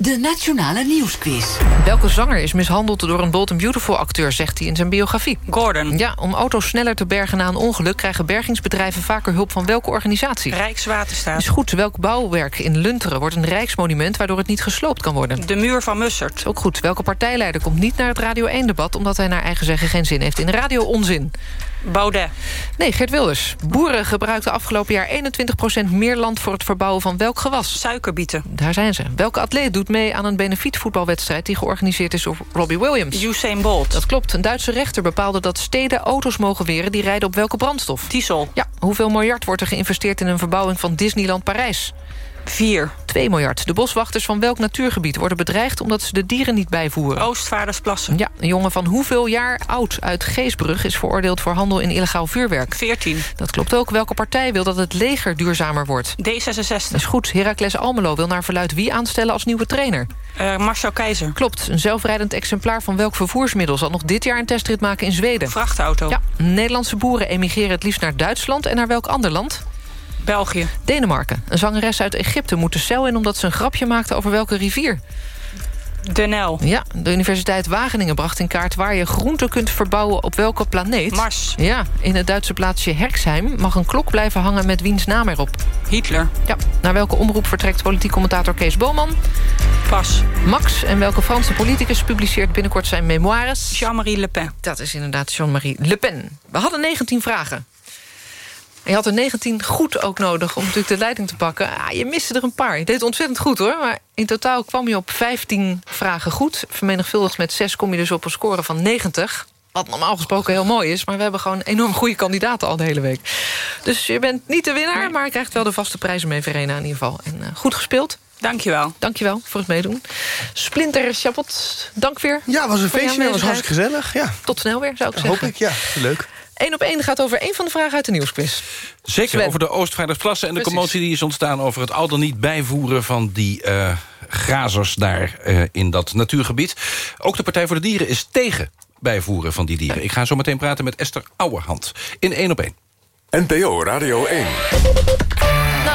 De Nationale Nieuwsquiz. Welke zanger is mishandeld door een Bold Beautiful acteur, zegt hij in zijn biografie? Gordon. Ja, om auto's sneller te bergen na een ongeluk... krijgen bergingsbedrijven vaker hulp van welke organisatie? Rijkswaterstaat. Is goed. Welk bouwwerk in Lunteren wordt een rijksmonument... waardoor het niet gesloopt kan worden? De muur van Mussert. Ook goed. Welke partijleider komt niet naar het Radio 1-debat... omdat hij naar eigen zeggen geen zin heeft in radio-onzin? Baudet. Nee, Geert Wilders. Boeren gebruikten afgelopen jaar 21% meer land... voor het verbouwen van welk gewas? Suikerbieten. Daar zijn ze. Welke atleet doet mee aan een benefietvoetbalwedstrijd... die georganiseerd is door Robbie Williams? Usain Bolt. Dat klopt. Een Duitse rechter bepaalde dat steden auto's mogen weren... die rijden op welke brandstof? Diesel. Ja. Hoeveel miljard wordt er geïnvesteerd in een verbouwing van Disneyland Parijs? 4. 2 miljard. De boswachters van welk natuurgebied worden bedreigd... omdat ze de dieren niet bijvoeren? Oostvaardersplassen. Ja, een jongen van hoeveel jaar oud uit Geesbrug... is veroordeeld voor handel in illegaal vuurwerk? 14. Dat klopt ook. Welke partij wil dat het leger duurzamer wordt? D66. Is goed. Heracles Almelo wil naar verluid wie aanstellen als nieuwe trainer? Uh, Marcel Keizer. Klopt. Een zelfrijdend exemplaar van welk vervoersmiddel... zal nog dit jaar een testrit maken in Zweden? Vrachtauto. Ja. Nederlandse boeren emigreren het liefst naar Duitsland... en naar welk ander land? België. Denemarken. Een zangeres uit Egypte moet de cel in... omdat ze een grapje maakte over welke rivier? De Nijl. Ja, de Universiteit Wageningen bracht in kaart... waar je groenten kunt verbouwen op welke planeet. Mars. Ja, in het Duitse plaatsje Herxheim... mag een klok blijven hangen met wiens naam erop. Hitler. Ja, naar welke omroep vertrekt politiek commentator Kees Boman? Pas. Max en welke Franse politicus publiceert binnenkort zijn memoires? Jean-Marie Le Pen. Dat is inderdaad Jean-Marie Le Pen. We hadden 19 vragen. En je had er 19 goed ook nodig om natuurlijk de leiding te pakken. Ah, je miste er een paar. Je deed ontzettend goed hoor. Maar in totaal kwam je op 15 vragen goed. Vermenigvuldigd met 6 kom je dus op een score van 90. Wat normaal gesproken heel mooi is. Maar we hebben gewoon enorm goede kandidaten al de hele week. Dus je bent niet de winnaar, maar je krijgt wel de vaste prijzen mee, Verena, in ieder geval. En uh, goed gespeeld. Dankjewel. Dankjewel voor het meedoen. Splinter Chapot, dank weer. Ja, was een feestje. Het was hartstikke gezellig. Ja. Tot snel weer, zou ik zeggen. Hoop ik, ja. Leuk. Eén op één gaat over één van de vragen uit de nieuwsquiz. Zeker, Sven. over de Oostvaardersplassen en de Precies. commotie die is ontstaan... over het al dan niet bijvoeren van die eh, grazers daar eh, in dat natuurgebied. Ook de Partij voor de Dieren is tegen bijvoeren van die dieren. Ik ga zo meteen praten met Esther Ouwerhand in één op één. NPO Radio 1.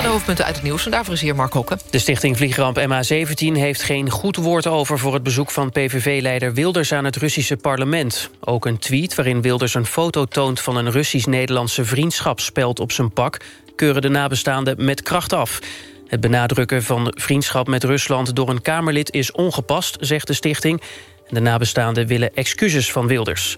De hoofdpunten uit het nieuws. En daarvoor is hier Mark Hokke. De stichting Vliegramp MH17 heeft geen goed woord over... voor het bezoek van PVV-leider Wilders aan het Russische parlement. Ook een tweet waarin Wilders een foto toont... van een Russisch-Nederlandse vriendschapsspeld op zijn pak... keuren de nabestaanden met kracht af. Het benadrukken van vriendschap met Rusland door een Kamerlid is ongepast, zegt de stichting. De nabestaanden willen excuses van Wilders.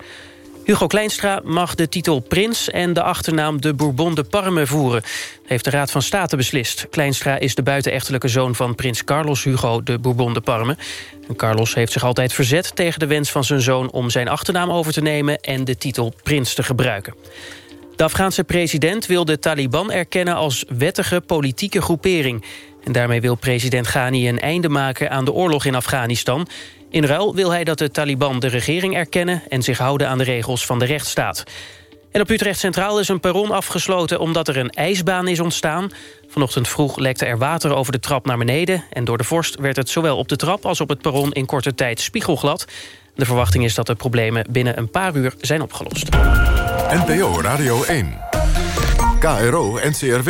Hugo Kleinstra mag de titel prins en de achternaam de Bourbon de Parme voeren. Heeft de Raad van State beslist. Kleinstra is de buitenechtelijke zoon van prins Carlos Hugo de Bourbon de Parme. En Carlos heeft zich altijd verzet tegen de wens van zijn zoon... om zijn achternaam over te nemen en de titel prins te gebruiken. De Afghaanse president wil de Taliban erkennen als wettige politieke groepering. En daarmee wil president Ghani een einde maken aan de oorlog in Afghanistan. In ruil wil hij dat de Taliban de regering erkennen... en zich houden aan de regels van de rechtsstaat. En op Utrecht Centraal is een perron afgesloten omdat er een ijsbaan is ontstaan. Vanochtend vroeg lekte er water over de trap naar beneden... en door de vorst werd het zowel op de trap als op het perron in korte tijd spiegelglad. De verwachting is dat de problemen binnen een paar uur zijn opgelost. NPO Radio 1. KRO NCRW.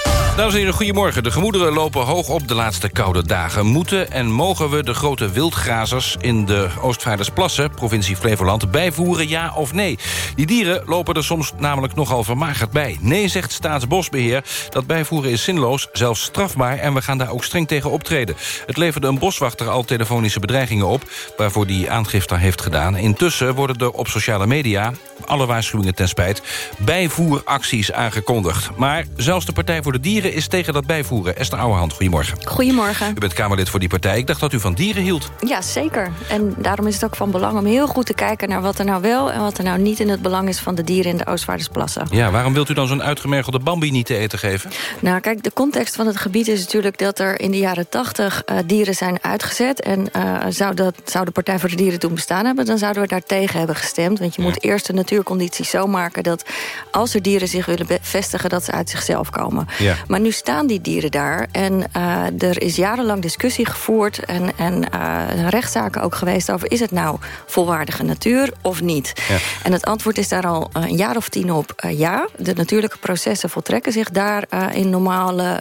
Dames en heren, goedemorgen. De gemoederen lopen hoog op de laatste koude dagen. Moeten en mogen we de grote wildgrazers in de Oostvaardersplassen... provincie Flevoland, bijvoeren, ja of nee? Die dieren lopen er soms namelijk nogal vermagerd bij. Nee, zegt Staatsbosbeheer. Dat bijvoeren is zinloos, zelfs strafbaar... en we gaan daar ook streng tegen optreden. Het leverde een boswachter al telefonische bedreigingen op... waarvoor die aangifte heeft gedaan. Intussen worden er op sociale media, alle waarschuwingen ten spijt... bijvoeracties aangekondigd. Maar zelfs de Partij voor de Dieren is tegen dat bijvoeren. Esther Ouwehand, goedemorgen. Goedemorgen. U bent Kamerlid voor die partij. Ik dacht dat u van dieren hield. Ja, zeker. En daarom is het ook van belang om heel goed te kijken... naar wat er nou wel en wat er nou niet in het belang is... van de dieren in de Oostvaardersplassen. Ja, waarom wilt u dan zo'n uitgemergelde Bambi niet te eten geven? Nou, kijk, de context van het gebied is natuurlijk... dat er in de jaren tachtig uh, dieren zijn uitgezet. En uh, zou, dat, zou de Partij voor de Dieren toen bestaan hebben... dan zouden we daar tegen hebben gestemd. Want je ja. moet eerst de natuurcondities zo maken... dat als er dieren zich willen vestigen, dat ze uit zichzelf komen. Ja. Maar nu staan die dieren daar. En uh, er is jarenlang discussie gevoerd en, en uh, rechtszaken ook geweest over... is het nou volwaardige natuur of niet? Ja. En het antwoord is daar al een jaar of tien op uh, ja. De natuurlijke processen voltrekken zich daar in normale...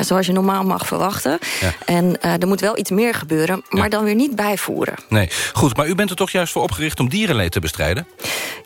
zoals je normaal mag verwachten. Ja. En er moet wel iets meer gebeuren, maar ja. dan weer niet bijvoeren. Nee, goed, maar u bent er toch juist voor opgericht om dierenleed te bestrijden?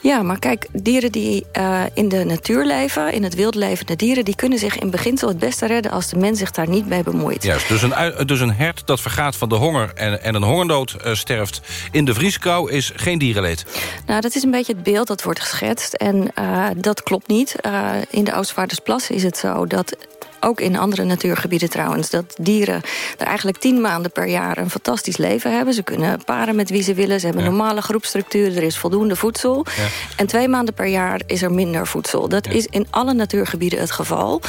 Ja, maar kijk, dieren die in de natuur leven, in het wild levende dieren... die kunnen zich in beginsel het beste redden als de mens zich daar niet mee bemoeit. Juist, dus een, dus een hert dat vergaat van de honger en, en een hongerdood uh, sterft in de vrieskou is geen dierenleed. Nou, dat is een beetje het beeld dat wordt geschetst en uh, dat klopt niet. Uh, in de Oostvaardersplassen is het zo dat ook in andere natuurgebieden trouwens... dat dieren er eigenlijk tien maanden per jaar een fantastisch leven hebben. Ze kunnen paren met wie ze willen. Ze hebben Ja. normale groepstructuur. Er is voldoende voedsel. Ja. En twee maanden per jaar is er minder voedsel. Dat is in alle natuurgebieden het geval.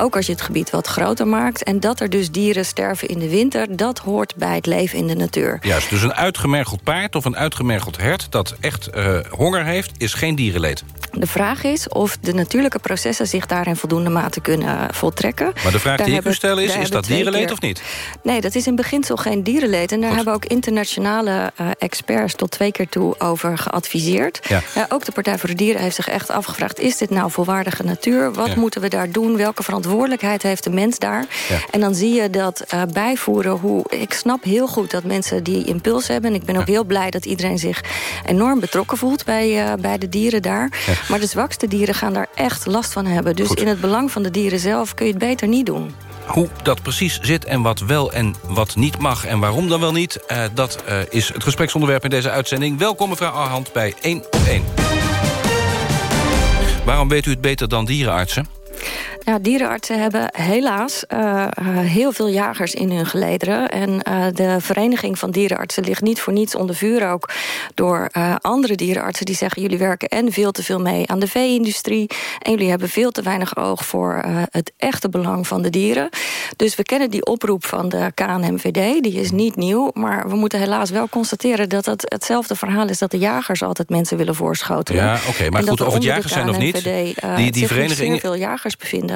Ook als je het gebied wat groter maakt. En dat er dus dieren sterven in de winter... dat hoort bij het leven in de natuur. Juist, dus een uitgemergeld paard of een uitgemergeld hert... dat echt eh, honger heeft, is geen dierenleed. De vraag is of de natuurlijke processen zich daar in voldoende mate kunnen voltrekken. Maken. Maar de vraag Daar die ik u stel is, is dat dierenleed keer- of niet? Nee, dat is in beginsel geen dierenleed. En daar hebben ook internationale eh, experts tot twee keer toe over geadviseerd. Ja. Eh, ook de Partij voor de Dieren heeft zich echt afgevraagd... is dit nou volwaardige natuur? Wat Ja. moeten we daar doen? Welke verantwoordelijkheid heeft de mens daar? Ja. En dan zie je dat eh, bijvoeren hoe... Ik snap heel goed dat mensen die impuls hebben. En ik ben ook heel blij dat iedereen zich enorm betrokken voelt... bij, bij de dieren daar. Maar de zwakste dieren gaan daar echt last van hebben. Dus in het belang van de dieren zelf kun je het beter niet doen. Hoe dat precies zit en wat wel en wat niet mag en waarom dan wel niet... eh, dat eh, is het gespreksonderwerp in deze uitzending. Welkom mevrouw Arhand bij 1 op 1. Waarom weet u het beter dan dierenartsen? Ja, dierenartsen hebben helaas eh, heel veel jagers in hun gelederen. En eh, de Vereniging van Dierenartsen ligt niet voor niets onder vuur ook... door eh, andere dierenartsen die zeggen... jullie werken en veel te veel mee aan de vee-industrie... en jullie hebben veel te weinig oog voor het echte belang van de dieren. Dus we kennen die oproep van de KNMVD, die is niet nieuw... maar we moeten helaas wel constateren dat het hetzelfde verhaal is... dat de jagers altijd mensen willen voorschotelen. Ja, oké, maar goed, of het jagers zijn of niet, die- die vereniging- veel jagers bevinden.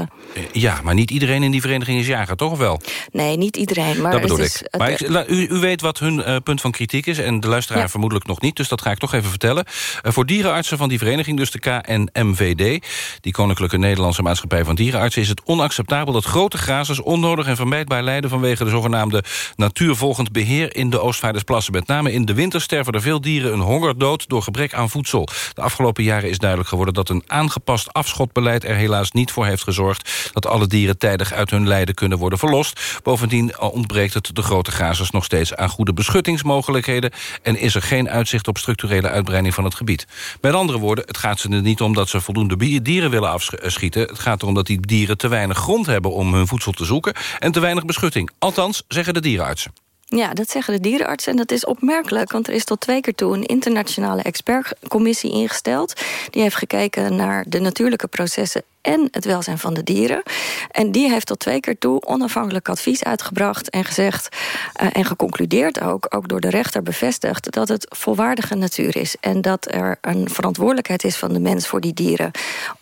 Ja, maar niet iedereen in die vereniging is jager, toch of wel? Nee, niet iedereen. Maar dat bedoel het is, ik. Maar ik, la- u, u weet wat hun eh, punt van kritiek is... en de luisteraar Ja. vermoedelijk nog niet, dus dat ga ik toch even vertellen. Eh, voor dierenartsen van die vereniging, dus de KNMVD... die Koninklijke Nederlandse Maatschappij van Dierenartsen... is het onacceptabel dat grote grazers onnodig en vermijdbaar lijden... vanwege de zogenaamde natuurvolgend beheer in de Oostvaardersplassen. Met name in de winter sterven er veel dieren een hongerdood... door gebrek aan voedsel. De afgelopen jaren is duidelijk geworden... dat een aangepast afschotbeleid er helaas niet voor heeft gezorgd... dat alle dieren tijdig uit hun lijden kunnen worden verlost. Bovendien ontbreekt het de grote grazers nog steeds aan goede beschuttingsmogelijkheden... en is er geen uitzicht op structurele uitbreiding van het gebied. Met andere woorden, het gaat ze er niet om dat ze voldoende dieren willen afschieten. Het gaat erom dat die dieren te weinig grond hebben om hun voedsel te zoeken... en te weinig beschutting. Althans, zeggen de dierenartsen. Ja, dat zeggen de dierenartsen en dat is opmerkelijk... want er is tot twee keer toe een internationale expertcommissie ingesteld. Die heeft gekeken naar de natuurlijke processen en het welzijn van de dieren. En die heeft tot twee keer toe onafhankelijk advies uitgebracht... en gezegd eh, en geconcludeerd ook, ook door de rechter bevestigd... dat het volwaardige natuur is en dat er een verantwoordelijkheid is van de mens voor die dieren...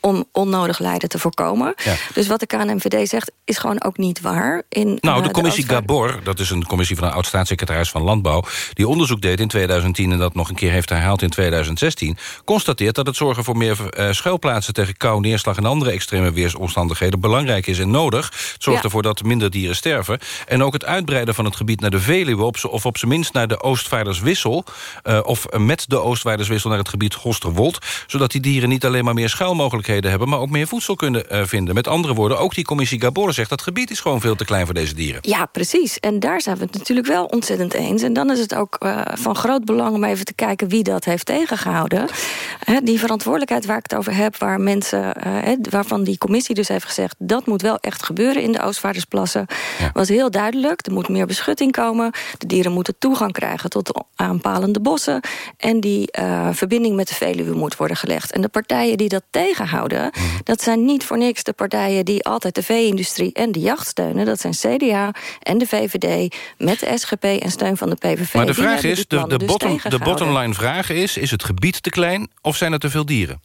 om onnodig lijden te voorkomen. Ja. Dus wat de KNMVD zegt is gewoon ook niet waar. In, Nou, eh, de commissie Gabor, dat is een commissie van een oud-staatssecretaris van Landbouw... die onderzoek deed in 2010 en dat nog een keer heeft herhaald in 2016... constateert dat het zorgen voor meer eh, schuilplaatsen tegen kou, neerslag... en andere extreme weersomstandigheden belangrijk is en nodig. Het zorgt Ja. ervoor dat minder dieren sterven. En ook het uitbreiden van het gebied naar de Veluwe... Op, of op zijn minst naar de Oostvaarderswissel... eh, of met de Oostvaarderswissel naar het gebied Gosterwold... zodat die dieren niet alleen maar meer schuilmogelijkheden hebben... maar ook meer voedsel kunnen eh, vinden. Met andere woorden, ook die commissie Gabor zegt... dat gebied is gewoon veel te klein voor deze dieren. Ja, precies. En daar zijn we het natuurlijk wel ontzettend eens. En dan is het ook eh, van groot belang om even te kijken wie dat heeft tegengehouden. Die verantwoordelijkheid waar ik het over heb, waar mensen, waarvan die commissie dus heeft gezegd dat moet wel echt gebeuren in de Oostvaardersplassen, was heel duidelijk. Er moet meer beschutting komen. De dieren moeten toegang krijgen tot de aanpalende bossen. En die eh, verbinding met de Veluwe moet worden gelegd. En de partijen die dat tegenhouden, dat zijn niet voor niks de partijen die altijd de vee-industrie en de jacht steunen. Dat zijn CDA en de VVD met de SGP en steun van de PVV. Maar de vraag is, de, de, dus bottom, de bottomline vraag is... is het gebied te klein of zijn er te veel dieren?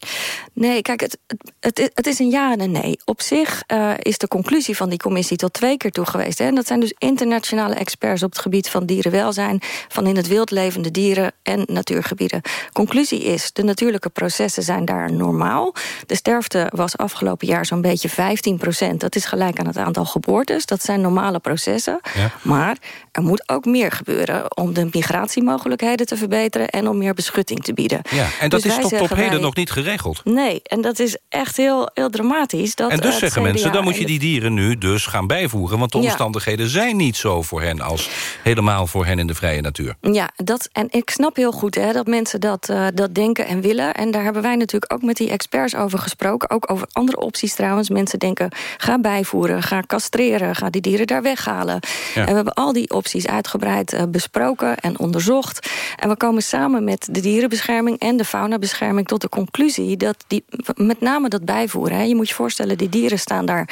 Nee, kijk, het, het, het, het is een ja en een nee. Op zich eh, is de conclusie van die commissie tot twee keer toe geweest. Hè. En dat zijn dus internationale experts op het gebied van dierenwelzijn... van in het wild levende dieren en natuurgebieden. Conclusie is, de natuurlijke processen zijn daar normaal. De sterfte was afgelopen jaar zo'n beetje 15 procent. Dat is gelijk aan het aantal geboortes. Dat zijn normale processen. Maar er moet ook meer gebeuren... om de migratiemogelijkheden te verbeteren... en om meer beschutting te bieden. Ja, en dat Dus is tot op heden wij- nog niet geregeld. Nee, en dat is echt heel, heel dramatisch. Dat en dus zeggen mensen, dan moet je die dieren nu dus gaan bijvoeren... want de Ja. omstandigheden zijn niet zo voor hen... als helemaal voor hen in de vrije natuur. Ja, dat, en ik snap heel goed hè, dat mensen dat, eh, dat denken en willen. En daar hebben wij natuurlijk ook met die experts over gesproken. Ook over andere opties trouwens. Mensen denken, ga bijvoeren, ga castreren... ga die dieren daar weghalen. Ja. En we hebben al die opties uitgebreid eh, besproken en onderzocht. En we komen samen met de dierenbescherming en de faunabescherming... tot de conclusie dat die, met name dat bijvoeren... Hè. Je moet je voorstellen, die dieren staan daar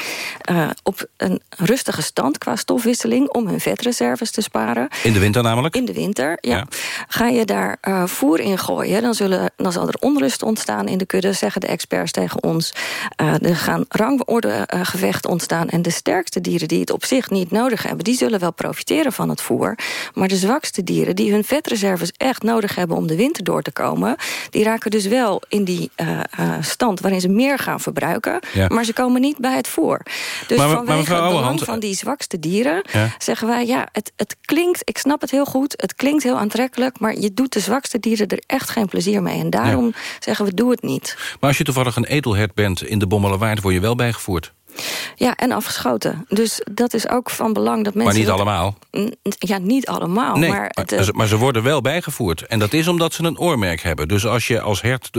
uh, op een rustige stand qua stofwisseling om hun vetreserves te sparen. In de winter namelijk? In de winter, ja. ja. Ga je daar uh, voer in gooien, dan, zullen, dan zal er onrust ontstaan in de kudde, zeggen de experts tegen ons. Uh, er gaan rangordegevechten ontstaan. En de sterkste dieren die het op zich niet nodig hebben, die zullen wel profiteren van het voer. Maar de zwakste dieren, die hun vetreserves echt nodig hebben om de winter door te komen, die raken dus wel in die stand waarin ze meer gaan verbruiken. Ja. Maar ze komen niet bij het voer. Dus maar, vanwege maar het belang van die zwakste dieren... Ja. zeggen wij, ja, het, het klinkt, ik snap het heel goed... het klinkt heel aantrekkelijk... maar je doet de zwakste dieren er echt geen plezier mee. En daarom zeggen we, doe het niet. Maar als je toevallig een edelhert bent in de Bommelerwaard... word je wel bijgevoerd? Ja, en afgeschoten. Dus dat is ook van belang dat mensen... Maar niet allemaal? Ja, niet allemaal. Nee, maar, het, maar, maar, ze worden wel bijgevoerd. En dat is omdat ze een oormerk hebben. Dus als je als hert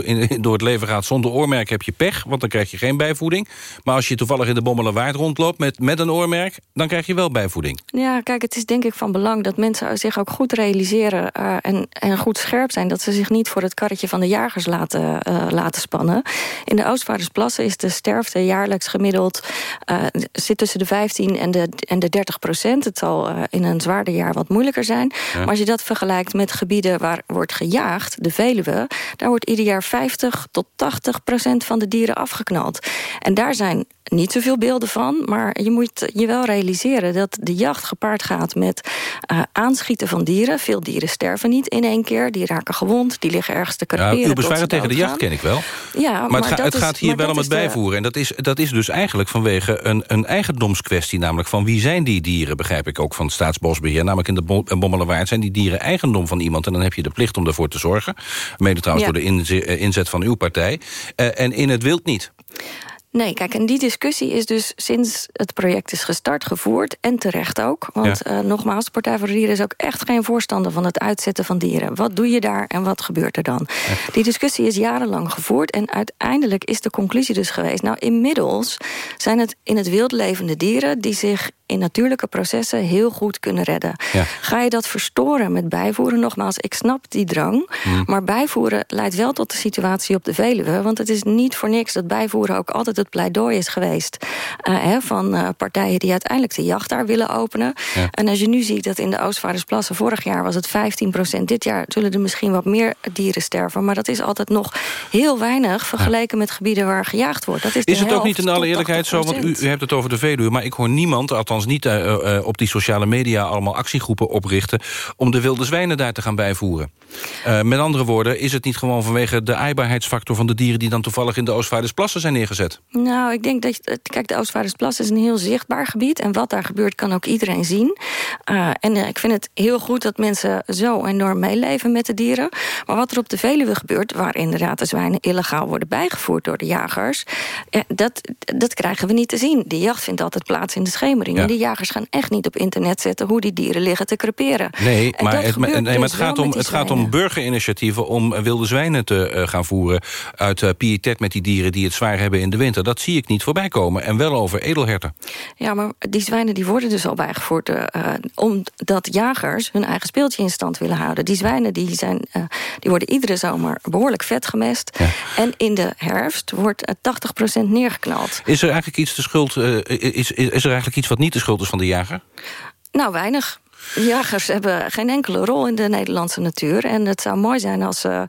door het leven gaat zonder oormerk... heb je pech, want dan krijg je geen bijvoeding. Maar als je toevallig in de Bommelerwaard rondloopt met, met een oormerk... dan krijg je wel bijvoeding. Ja, kijk, het is denk ik van belang dat mensen zich ook goed realiseren... Uh, en, en goed scherp zijn. Dat ze zich niet voor het karretje van de jagers laten, uh, laten spannen. In de Oostvaardersplassen is de sterfte jaarlijks gemiddeld uh, zit tussen de 15 en de, en de 30 procent. Het zal uh, in een zwaarder jaar wat moeilijker zijn. Ja. Maar als je dat vergelijkt met gebieden waar wordt gejaagd, de Veluwe... daar wordt ieder jaar 50 tot 80 procent van de dieren afgeknald. En daar zijn niet zoveel beelden van. Maar je moet je wel realiseren dat de jacht gepaard gaat met uh, aanschieten van dieren. Veel dieren sterven niet in één keer. Die raken gewond, die liggen ergens te creperen. Ja, uw bezwaren tegen de jacht ken ik wel. Ja, maar, maar het, ga, het gaat hier wel om het bijvoeren. De... En dat is, dat is dus eigenlijk vanwege een, een eigendomskwestie. Namelijk van wie zijn die dieren, begrijp ik ook van het Staatsbosbeheer. Namelijk in de Bommelerwaard zijn die dieren eigendom van iemand. En dan heb je de plicht om daarvoor te zorgen. Mede trouwens ja. door de eh, inzet van uw partij. Uh, en in het wild niet. Nee, kijk, en die discussie is dus sinds het project is gestart gevoerd. En terecht ook. Want ja. uh, nogmaals, de Partij voor de Dieren is ook echt geen voorstander van het uitzetten van dieren. Wat doe je daar en wat gebeurt er dan? Die discussie is jarenlang gevoerd. En uiteindelijk is de conclusie dus geweest. Nou, inmiddels zijn het in het wild levende dieren die zich in natuurlijke processen heel goed kunnen redden. Ja. Ga je dat verstoren met bijvoeren? Nogmaals, ik snap die drang. Mm. Maar bijvoeren leidt wel tot de situatie op de Veluwe. Want het is niet voor niks dat bijvoeren ook altijd het pleidooi is geweest... Uh, hè, van uh, partijen die uiteindelijk de jacht daar willen openen. Ja. En als je nu ziet dat in de Oostvaardersplassen... vorig jaar was het 15 procent. Dit jaar zullen er misschien wat meer dieren sterven. Maar dat is altijd nog heel weinig... vergeleken ja. met gebieden waar gejaagd wordt. Dat is, is het ook niet in alle eerlijkheid zo? Want u, u hebt het over de Veluwe, maar ik hoor niemand... althans niet uh, uh, op die sociale media allemaal actiegroepen oprichten... om de wilde zwijnen daar te gaan bijvoeren. Uh, met andere woorden, is het niet gewoon vanwege de aaibaarheidsfactor... van de dieren die dan toevallig in de Oostvaardersplassen zijn neergezet? Nou, ik denk dat... Je, kijk, de Oostvaardersplassen is een heel zichtbaar gebied... en wat daar gebeurt kan ook iedereen zien. en ik vind het heel goed dat mensen zo enorm meeleven met de dieren. Maar wat er op de Veluwe gebeurt... waar inderdaad de zwijnen illegaal worden bijgevoerd door de jagers... dat, dat krijgen we niet te zien. De jacht vindt altijd plaats in de schemering. Ja. Die jagers gaan echt niet op internet zetten hoe die dieren liggen te creperen. Nee, maar, het, nee, maar het, gaat om, het gaat om burgerinitiatieven om wilde zwijnen te gaan voeren... uit pietet met die dieren die het zwaar hebben in de winter. Dat zie ik niet voorbij komen. En wel over edelherten. Ja, maar die zwijnen die worden dus al bijgevoerd... Uh, omdat jagers hun eigen speeltje in stand willen houden. Die zwijnen die zijn, die worden iedere zomer behoorlijk vet gemest. Ja. En in de herfst wordt 80% neergeknald. Is er eigenlijk iets de schuld... is, is er eigenlijk iets wat niet de schuld is van de jager? Nou, weinig. Jagers hebben geen enkele rol in de Nederlandse natuur. En het zou mooi zijn als ze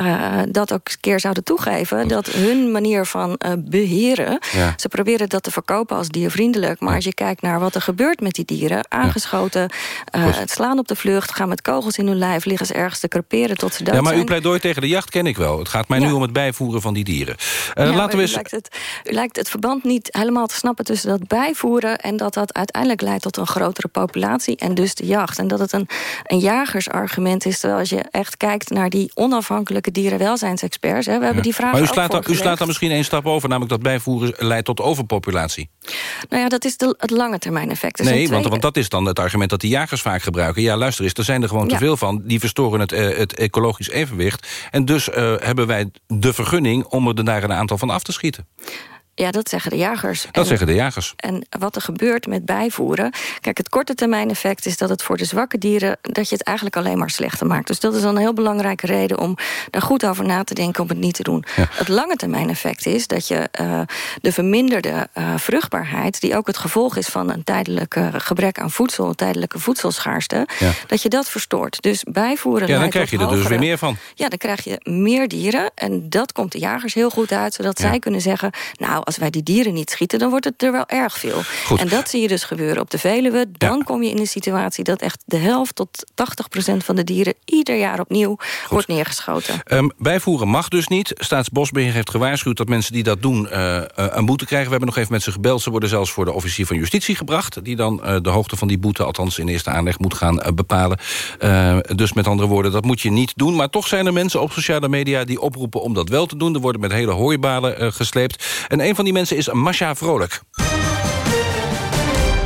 uh, dat ook een keer zouden toegeven. Dat hun manier van uh, beheren... Ja. ze proberen dat te verkopen als diervriendelijk. Maar als je kijkt naar wat er gebeurt met die dieren... aangeschoten, uh, het slaan op de vlucht... gaan met kogels in hun lijf, liggen ze ergens te creperen tot ze dood Ja, maar zijn. uw pleidooi tegen de jacht ken ik wel. Het gaat mij ja. nu om het bijvoeren van die dieren. ja, laten we eens... u, lijkt het, u lijkt het verband niet helemaal te snappen tussen dat bijvoeren... en dat dat uiteindelijk leidt tot een grotere populatie... en dus de jacht. En dat het een, een jagersargument is... terwijl als je echt kijkt naar die onafhankelijke dierenwelzijnsexperts... Hè, we hebben ja. die vraag Maar u slaat, dan, u slaat dan misschien één stap over... namelijk dat bijvoeren leidt tot overpopulatie. Nou ja, dat is de, het lange termijn effect. Dus nee, want, want dat is dan het argument dat die jagers vaak gebruiken. Ja, luister eens, er zijn er gewoon ja. te veel van. Die verstoren het, uh, het ecologisch evenwicht. En dus uh, hebben wij de vergunning om er daar een aantal van af te schieten. Ja, dat zeggen de jagers. Dat zeggen de jagers. En wat er gebeurt met bijvoeren... Kijk, het korte termijn effect is dat het voor de zwakke dieren... dat je het eigenlijk alleen maar slechter maakt. Dus dat is dan een heel belangrijke reden om daar goed over na te denken... om het niet te doen. Het lange termijn effect is dat je uh, de verminderde uh, vruchtbaarheid... die ook het gevolg is van een tijdelijke gebrek aan voedsel... een tijdelijke voedselschaarste, ja. dat je dat verstoort. Dus bijvoeren... Ja, dan krijg je er dus weer meer van. Ja, dan krijg je meer dieren. En dat komt de jagers heel goed uit, zodat ja. zij kunnen zeggen... nou, als wij die dieren niet schieten, dan wordt het er wel erg veel. Goed. En dat zie je dus gebeuren op de Veluwe. Dan ja. kom je in de situatie dat echt de helft tot 80 procent van de dieren... ieder jaar opnieuw Goed. wordt neergeschoten. Um, bijvoeren mag dus niet. Staatsbosbeheer heeft gewaarschuwd dat mensen die dat doen... Uh, uh, een boete krijgen. We hebben nog even met ze gebeld. Ze worden zelfs voor de officier van justitie gebracht... die dan uh, de hoogte van die boete, althans in eerste aanleg, moet gaan bepalen. dus met andere woorden, dat moet je niet doen. Maar toch zijn er mensen op sociale media die oproepen om dat wel te doen. Er worden met hele hooibalen gesleept. En een van die mensen is Masha Vrolijk.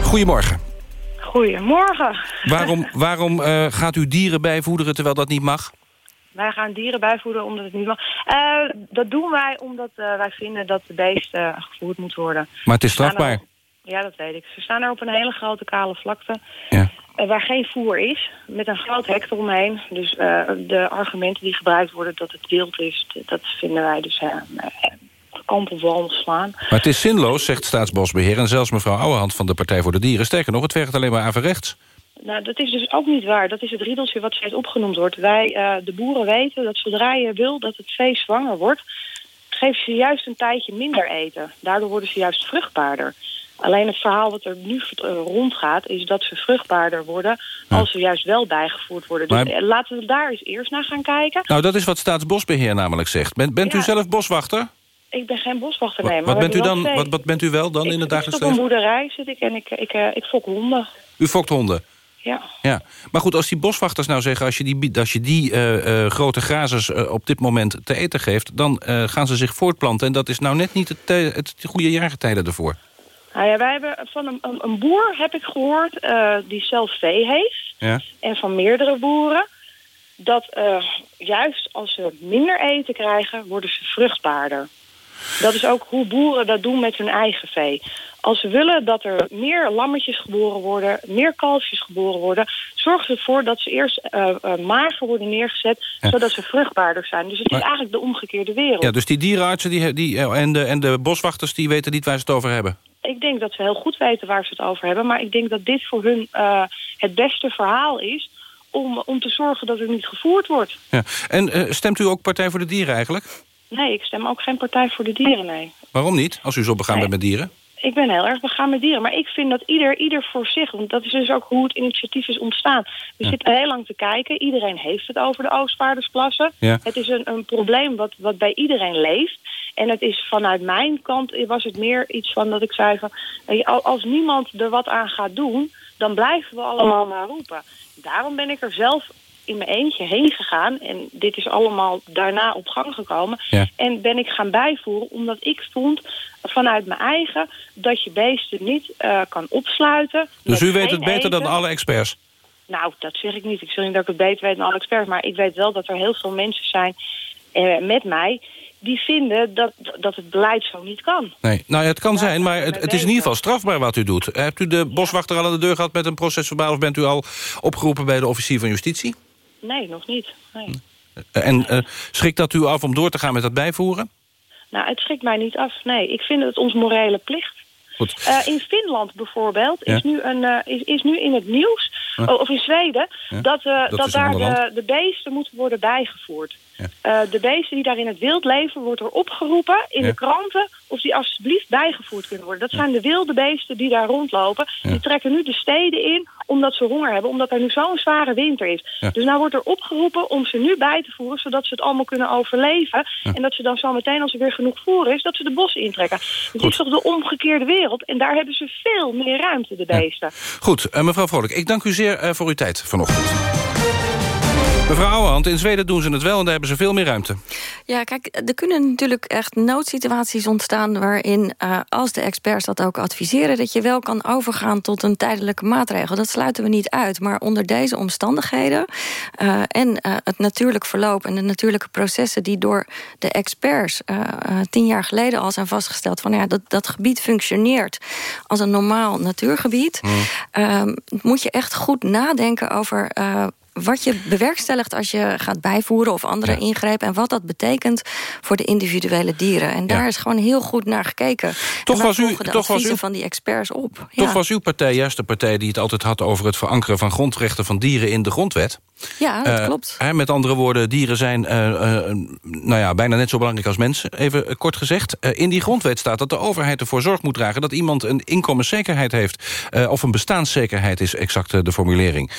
Goedemorgen. Goedemorgen. Waarom, *laughs* waarom uh, gaat u dieren bijvoederen terwijl dat niet mag? Wij gaan dieren bijvoederen omdat het niet mag. Uh, dat doen wij omdat uh, wij vinden dat de beesten gevoerd moet worden. Maar het is strafbaar. Er, ja, dat weet ik. Ze staan er op een hele grote kale vlakte. Ja. waar geen voer is, met een groot hek eromheen. Dus de argumenten die gebruikt worden dat het wild is, dat vinden wij dus kampen slaan. Maar het is zinloos, zegt Staatsbosbeheer... en zelfs mevrouw Ouwehand van de Partij voor de Dieren. Sterker nog, het werkt alleen maar averechts. Nou, dat is dus ook niet waar. Dat is het riedeltje wat steeds opgenoemd wordt. Wij, uh, de boeren weten dat zodra je wil dat het vee zwanger wordt... geven ze juist een tijdje minder eten. Daardoor worden ze juist vruchtbaarder. Alleen het verhaal wat er nu uh, rondgaat... is dat ze vruchtbaarder worden als ze juist wel bijgevoerd worden. Dus maar... laten we daar eens eerst naar gaan kijken. Nou, dat is wat Staatsbosbeheer namelijk zegt. Ben, bent ja. u zelf boswachter? Ik ben geen boswachter, nee. Wat, bent u dan? Wat, wat, bent u wel dan ik, in het dagelijks leven? Ik op een boerderij zit ik en ik, ik, uh, ik fok honden. U fokt honden? Ja. ja. Maar goed, als die boswachters nou zeggen... als je die, als je die uh, uh, grote grazers uh, op dit moment te eten geeft... dan gaan ze zich voortplanten. En dat is nou net niet het, het goede jaargetijde ervoor. Nou ja, wij hebben van een, een, een boer, heb ik gehoord... die zelf vee heeft. Ja. En van meerdere boeren dat juist als ze minder eten krijgen, worden ze vruchtbaarder. Dat is ook hoe boeren dat doen met hun eigen vee. Als ze willen dat er meer lammetjes geboren worden, meer kalfjes geboren worden... zorgen ze ervoor dat ze eerst uh, uh, mager worden neergezet, ja. zodat ze vruchtbaarder zijn. Dus het maar, is eigenlijk de omgekeerde wereld. Ja, dus die dierenartsen die, die, en, de, en de boswachters die weten niet waar ze het over hebben? Ik denk dat ze heel goed weten waar ze het over hebben. Maar ik denk dat dit voor hun uh, het beste verhaal is... Om, om te zorgen dat er niet gevoerd wordt. Ja. En stemt u ook Partij voor de Dieren eigenlijk? Nee, ik stem ook geen Partij voor de Dieren, nee. Waarom niet, als u zo begaan nee. bent met dieren? Ik ben heel erg begaan met dieren. Maar ik vind dat ieder, ieder voor zich... want dat is dus ook hoe het initiatief is ontstaan. We ja. zitten heel lang te kijken. Iedereen heeft het over de Oostvaardersplassen. Ja. Het is een, een probleem wat, wat bij iedereen leeft. En het is vanuit mijn kant was het meer iets van dat ik zei van... als niemand er wat aan gaat doen, dan blijven we allemaal maar roepen. Daarom ben ik er zelf in mijn eentje heen gegaan. En dit is allemaal daarna op gang gekomen. Ja. En ben ik gaan bijvoeren omdat ik vond vanuit mijn eigen... dat je beesten niet uh, kan opsluiten. Dus u weet het beter eten. dan alle experts? Nou, dat zeg ik niet. Ik zeg niet dat ik het beter weet dan alle experts. Maar ik weet wel dat er heel veel mensen zijn uh, met mij die vinden dat, dat het beleid zo niet kan. Nee, nou ja, het kan zijn, maar het, het is in ieder geval strafbaar wat u doet. Hebt u de boswachter al aan de deur gehad met een procesverbaal... of bent u al opgeroepen bij de officier van justitie? Nee, nog niet. Nee. En uh, schrikt dat u af om door te gaan met dat bijvoeren? Nou, het schrikt mij niet af. Nee, ik vind het ons morele plicht. Uh, in Finland bijvoorbeeld ja. is, nu een, uh, is, is nu in het nieuws, Ja. of in Zweden, Ja. dat, uh, Dat dat, daar de, de beesten moeten worden bijgevoerd. Uh, de beesten die daar in het wild leven, wordt er opgeroepen in Ja. de kranten of die alsjeblieft bijgevoerd kunnen worden. Dat zijn de wilde beesten die daar rondlopen. Die trekken nu de steden in omdat ze honger hebben, omdat er nu zo'n zware winter is. Dus nou wordt er opgeroepen om ze nu bij te voeren, zodat ze het allemaal kunnen overleven. En dat ze dan zo meteen, als er weer genoeg voer is, dat ze de bossen intrekken. Het is toch de omgekeerde wereld. En daar hebben ze veel meer ruimte, de beesten. Goed, eh, mevrouw Vrolijk, ik dank u zeer eh, voor uw tijd vanochtend. Mevrouw Ouwehand, in Zweden doen ze het wel en daar hebben ze veel meer ruimte. Ja, kijk, er kunnen natuurlijk echt noodsituaties ontstaan... waarin, uh, als de experts dat ook adviseren... dat je wel kan overgaan tot een tijdelijke maatregel. Dat sluiten we niet uit. Maar onder deze omstandigheden uh, en uh, het natuurlijk verloop... en de natuurlijke processen die door de experts... tien jaar geleden al zijn vastgesteld... van ja, dat, dat gebied functioneert als een normaal natuurgebied... Mm. moet je echt goed nadenken over wat je bewerkstelligt als je gaat bijvoeren of andere ja. ingrepen... en wat dat betekent voor de individuele dieren. En daar is gewoon heel goed naar gekeken. Toch was u, de toch was u, van die experts op. Toch was uw partij juist de partij die het altijd had... over het verankeren van grondrechten van dieren in de grondwet. Ja, dat uh, klopt. met andere woorden, dieren zijn uh, uh, nou ja, bijna net zo belangrijk als mensen. Even kort gezegd. in die grondwet staat dat de overheid ervoor zorg moet dragen... dat iemand een inkomenszekerheid heeft. of een bestaanszekerheid is exact de formulering.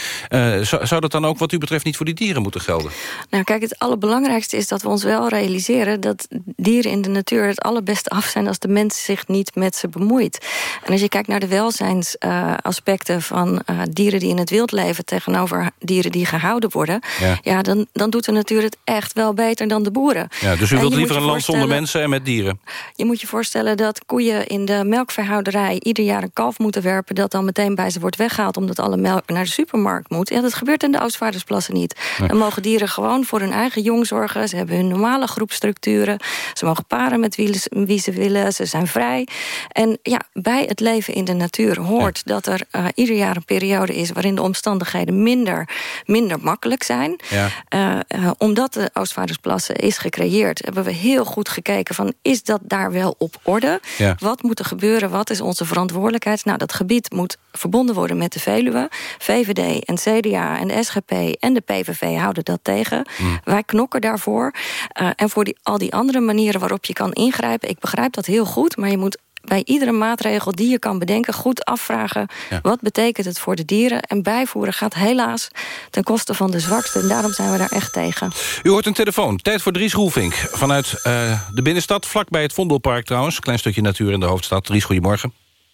Zou, zou dat dan ook wat u betreft niet voor die dieren moeten gelden? Nou kijk, het allerbelangrijkste is dat we ons wel realiseren... dat dieren in de natuur het allerbeste af zijn... als de mens zich niet met ze bemoeit. En als je kijkt naar de welzijnsaspecten van dieren die in het wild leven... tegenover dieren die gehouden worden... Ja. ja, dan, dan doet de natuur het echt wel beter dan de boeren. Ja, dus u wilt liever een land zonder mensen en met dieren? Je moet je voorstellen dat koeien in de melkverhouderij... ieder jaar een kalf moeten werpen... dat dan meteen bij ze wordt weggehaald... omdat alle melk naar de supermarkt moet. Ja, dat gebeurt in de Oostvaardersplassen niet. Dan mogen dieren gewoon voor hun eigen jong zorgen. Ze hebben hun normale groepstructuren. Ze mogen paren met wie, wie ze willen. Ze zijn vrij. En ja, bij het leven in de natuur hoort ja. dat er uh, ieder jaar een periode is... waarin de omstandigheden minder, minder makkelijk zijn. Ja. Uh, uh, omdat de Oostvaardersplassen is gecreëerd... hebben we heel goed gekeken van is dat daar wel op orde? Ja. Wat moet er gebeuren? Wat is onze verantwoordelijkheid? Nou, dat gebied moet verbonden worden met de Veluwe. VVD en CDA en de SGP en de PVV houden dat tegen. Mm. Wij knokken daarvoor. Uh, en voor die, al die andere manieren waarop je kan ingrijpen... ik begrijp dat heel goed, maar je moet bij iedere maatregel die je kan bedenken... goed afvragen, ja. wat betekent het voor de dieren? En bijvoeren gaat helaas ten koste van de zwakste. En daarom zijn we daar echt tegen. U hoort een telefoon. Tijd voor Dries Roelvink. Vanuit uh, de binnenstad, vlakbij het Vondelpark trouwens. Klein stukje natuur in de hoofdstad. Dries, goedemorgen.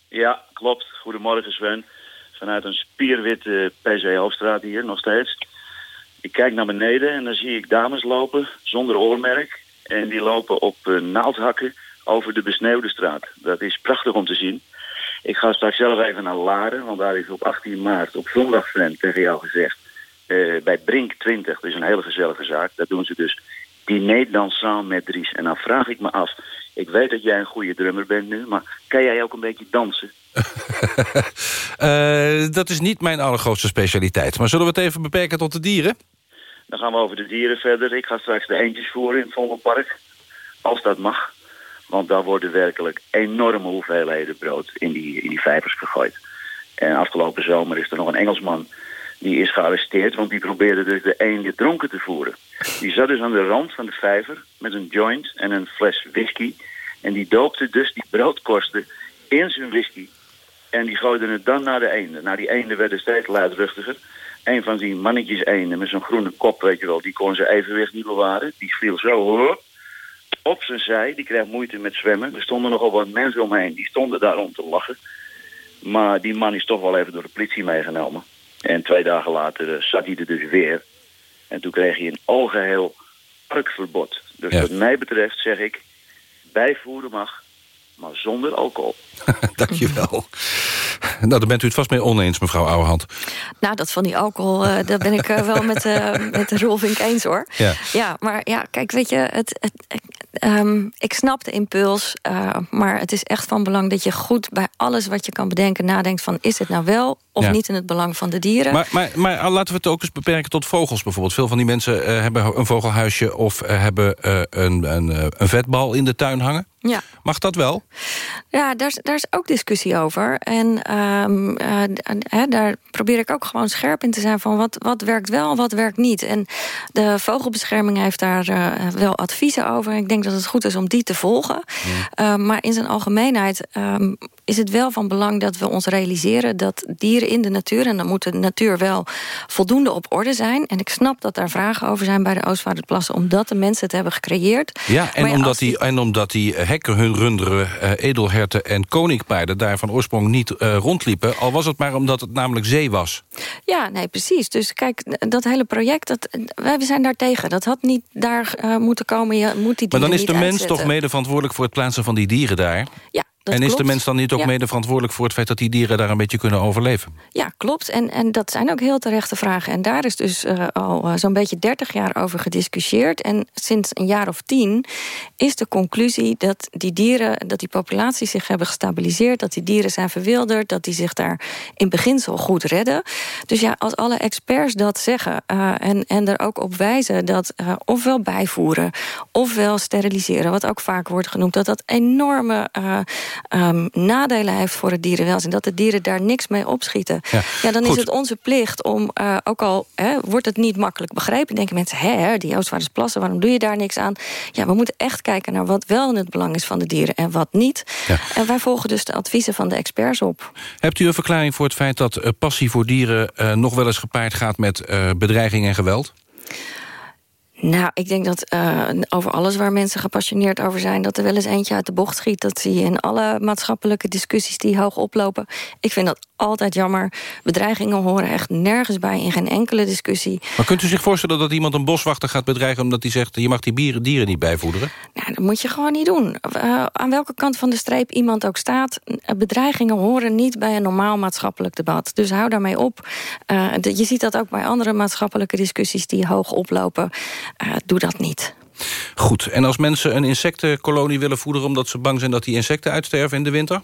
Ja, klopt. Goedemorgen Sven. Vanuit een spierwitte PC Hoofdstraat hier nog steeds. Ik kijk naar beneden en dan zie ik dames lopen zonder oormerk. En die lopen op uh, naaldhakken over de besneeuwde straat. Dat is prachtig om te zien. Ik ga straks zelf even naar Laren, want daar is op 18 maart op zondag tegen jou gezegd... Uh, bij Brink 20, dat is een hele gezellige zaak. Daar doen ze dus diner dansant met Dries. En dan vraag ik me af, ik weet dat jij een goede drummer bent nu... maar kan jij ook een beetje dansen? uh, *laughs* dat is niet mijn allergrootste specialiteit. Maar zullen we het even beperken tot de dieren? Dan gaan we over de dieren verder. Ik ga straks de eentjes voeren in het Vondelpark. Als dat mag. Want daar worden werkelijk enorme hoeveelheden brood in die, in die vijvers gegooid. En afgelopen zomer is er nog een Engelsman die is gearresteerd... want die probeerde dus de eenden dronken te voeren. Die zat dus aan de rand van de vijver met een joint en een fles whisky... en die doopte dus die broodkorsten in zijn whisky... en die gooide het dan naar de eenden. Nou, die eenden werden steeds luidruchtiger. Een van die mannetjes eenden met zo'n groene kop, weet je wel... die kon zijn evenwicht niet bewaren. Die viel zo hoor, op zijn zij. Die kreeg moeite met zwemmen. Er stonden nogal wat mensen omheen. Die stonden daar om te lachen. Maar die man is toch wel even door de politie meegenomen. En twee dagen later uh, zat hij er dus weer. En toen kreeg hij een algeheel parkverbod. Dus Ja. wat mij betreft zeg ik... bijvoeren mag, maar zonder alcohol. *laughs* Dankjewel. Nou, daar bent u het vast mee oneens, mevrouw Ouwehand. Nou, dat van die alcohol, uh, daar ben ik uh, wel met, uh, met de Rolvink eens, hoor. Ja. ja, maar ja, kijk, weet je, het, het, um, ik snap de impuls... maar het is echt van belang dat je goed bij alles wat je kan bedenken... nadenkt van, is dit nou wel of Ja. niet in het belang van de dieren? Maar, maar, maar ah, laten we het ook eens beperken tot vogels bijvoorbeeld. Veel van die mensen eh, hebben een vogelhuisje... of eh, hebben eh, een, een, eh, een vetbal in de tuin hangen. Ja. Mag dat wel? Ja, daar, is- daar is ook discussie over. En ehm, eh, daar probeer ik ook gewoon scherp in te zijn... van wat, wat werkt wel en wat werkt niet. En de vogelbescherming heeft daar eh, wel adviezen over. Ik denk dat het goed is om die te volgen. Eh, maar in zijn algemeenheid... ehm, is het wel van belang dat we ons realiseren dat dieren in de natuur, en dan moet de natuur wel voldoende op orde zijn. En ik snap dat daar vragen over zijn bij de Oostvaarderplassen, omdat de mensen het hebben gecreëerd. Ja, en, omdat die, en omdat die hekken, hun runderen, eh, edelherten en koninkpaarden... daar van oorsprong niet eh, rondliepen. Al was het maar omdat het namelijk zee was. Ja, nee, precies. Dus kijk, dat hele project, dat, wij zijn daar tegen. Dat had niet daar eh, moeten komen. Je moet die Maar dan is de mens uitzetten. toch mede verantwoordelijk... voor het plaatsen van die dieren daar? Ja, dat en is de mens dan niet ook Ja. mede verantwoordelijk... voor het feit dat die dieren daar een beetje kunnen overleven? Ja, klopt. En, en dat zijn ook heel terechte vragen. En daar is dus eh, al eh, zo'n beetje 30 jaar over gediscussieerd. En sinds een jaar of tien is de conclusie dat die dieren, dat die populaties zich hebben gestabiliseerd, dat die dieren zijn verwilderd, dat die zich daar in beginsel goed redden. Dus ja, als alle experts dat zeggen eh, en, en er ook op wijzen dat ofwel bijvoeren ofwel steriliseren, wat ook vaak wordt genoemd, dat dat enorme ehm, nadelen heeft voor het dierenwelzijn. Dat de dieren daar niks mee opschieten. Ja, Ja, dan goed. is het onze plicht om, eh, ook al hè, wordt het niet makkelijk begrepen... denken mensen, hè, die Oostvaardersplassen, waarom doe je daar niks aan? Ja, we moeten echt kijken naar wat wel in het belang is van de dieren en wat niet. En wij volgen dus de adviezen van de experts op. Hebt u een verklaring voor het feit dat eh, passie voor dieren... eh, nog wel eens gepaard gaat met bedreiging en geweld? Nou, ik denk dat eh, over alles waar mensen gepassioneerd over zijn... dat er wel eens eentje uit de bocht schiet. Dat zie je in alle maatschappelijke discussies die hoog oplopen. Ik vind dat altijd jammer. Bedreigingen horen echt nergens bij in geen enkele discussie. Maar kunt u zich voorstellen dat iemand een boswachter gaat bedreigen... omdat hij zegt, je mag die bieren, dieren niet bijvoederen? Nou, dat moet je gewoon niet doen. Eh, aan welke kant van de streep iemand ook staat... eh, bedreigingen horen niet bij een normaal maatschappelijk debat. Dus hou daarmee op. Eh, de- je ziet dat ook bij andere maatschappelijke discussies... die hoog oplopen. Doe dat niet. Goed, en als mensen een insectenkolonie willen voederen... omdat ze bang zijn dat die insecten uitsterven in de winter?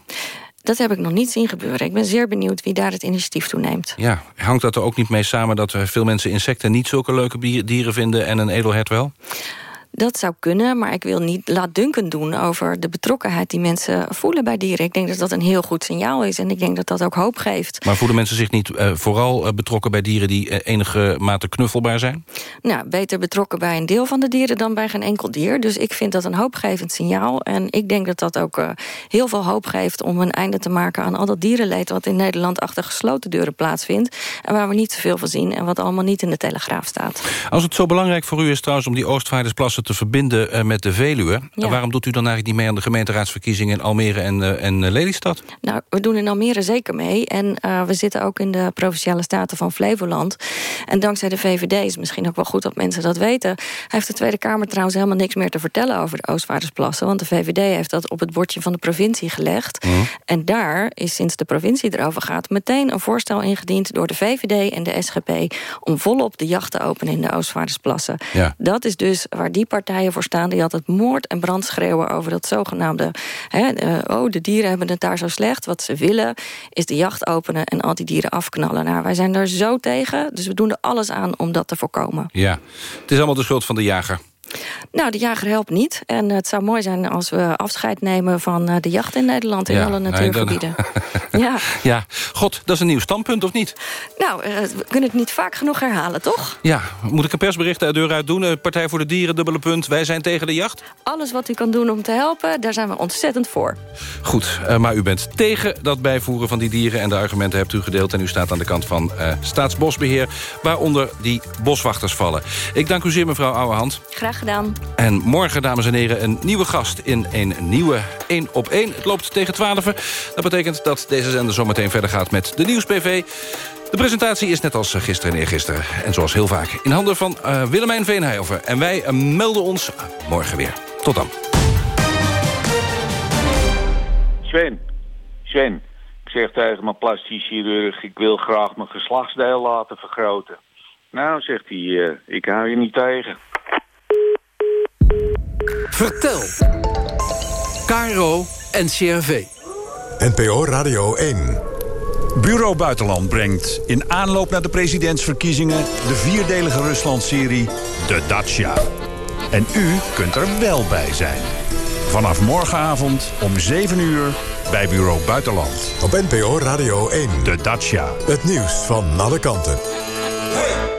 Dat heb ik nog niet zien gebeuren. Ik ben zeer benieuwd wie daar het initiatief toe neemt. Ja, hangt dat er ook niet mee samen... dat veel mensen insecten niet zulke leuke dieren vinden... en een edelhert wel? Dat zou kunnen, maar ik wil niet laatdunkend doen... over de betrokkenheid die mensen voelen bij dieren. Ik denk dat dat een heel goed signaal is. En ik denk dat dat ook hoop geeft. Maar voelen mensen zich niet eh, vooral eh, betrokken bij dieren... die eh, enige mate knuffelbaar zijn? Nou, beter betrokken bij een deel van de dieren dan bij geen enkel dier. Dus ik vind dat een hoopgevend signaal. En ik denk dat dat ook heel veel hoop geeft om een einde te maken aan al dat dierenleed wat in Nederland achter gesloten deuren plaatsvindt. En waar we niet zoveel van zien en wat allemaal niet in de Telegraaf staat. Als het zo belangrijk voor u is trouwens om die Oostvaardersplassen te verbinden eh, met de Veluwe... Ja. waarom doet u dan eigenlijk niet mee aan de gemeenteraadsverkiezingen in Almere en, eh, en eh, Lelystad? Nou, we doen in Almere zeker mee. En we zitten ook in de Provinciale Staten van Flevoland. En dankzij de VVD is misschien ook wel goed dat mensen dat weten... heeft de Tweede Kamer trouwens helemaal niks meer te vertellen over de Oostvaardersplassen. Want de VVD heeft dat op het bordje van de provincie gelegd. En daar is sinds de provincie erover gaat... meteen een voorstel ingediend door de VVD en de SGP... om volop de jacht te openen in de Oostvaardersplassen. Ja. Dat is dus waar die partijen voor staan... die altijd moord en brand schreeuwen over dat zogenaamde... Hè, eh, oh, de dieren hebben het daar zo slecht. Wat ze willen is de jacht openen en al die dieren afknallen. Nou, wij zijn daar zo tegen, dus we doen er alles aan om dat te voorkomen. Ja, het is allemaal de schuld van de jager. Nou, de jager helpt niet. En het zou mooi zijn als we afscheid nemen van eh, de jacht in Nederland... in Ja, alle nee, natuurgebieden. *laughs* ja, Ja, god, dat is een nieuw standpunt, of niet? nou, eh, we kunnen het niet vaak genoeg herhalen, toch? Ja, moet ik een persbericht de deur uit doen? Eh, Partij voor de Dieren, dubbele punt. Wij zijn tegen de jacht? Alles wat u kan doen om te helpen, daar zijn we ontzettend voor. Goed, maar u bent tegen dat bijvoeren van die dieren... en de argumenten hebt u gedeeld en u staat aan de kant van eh, Staatsbosbeheer... waaronder die boswachters vallen. Ik dank u zeer, mevrouw Ouwehand. Graag gedaan. En morgen, dames en heren, een nieuwe gast in een nieuwe 1 op 1. Het loopt tegen 12. Dat betekent dat deze zender zometeen verder gaat met de Nieuws-PV. De presentatie is net als gisteren en eergisteren. En zoals heel vaak in handen van eh, Willemijn Veenhoven. En wij eh, melden ons morgen weer. Tot dan. Sven, Sven, ik zeg tegen mijn plastisch chirurg... ik wil graag mijn geslachtsdeel laten vergroten. Nou, zegt hij, eh, ik hou je niet tegen. Vertel. KRO NCRV. NPO Radio 1. Bureau Buitenland brengt in aanloop naar de presidentsverkiezingen... de vierdelige Rusland-serie De Dacia. En u kunt er wel bij zijn. Vanaf morgenavond om 7 uur bij Bureau Buitenland. Op NPO Radio 1. De Dacia. Het nieuws van alle kanten. is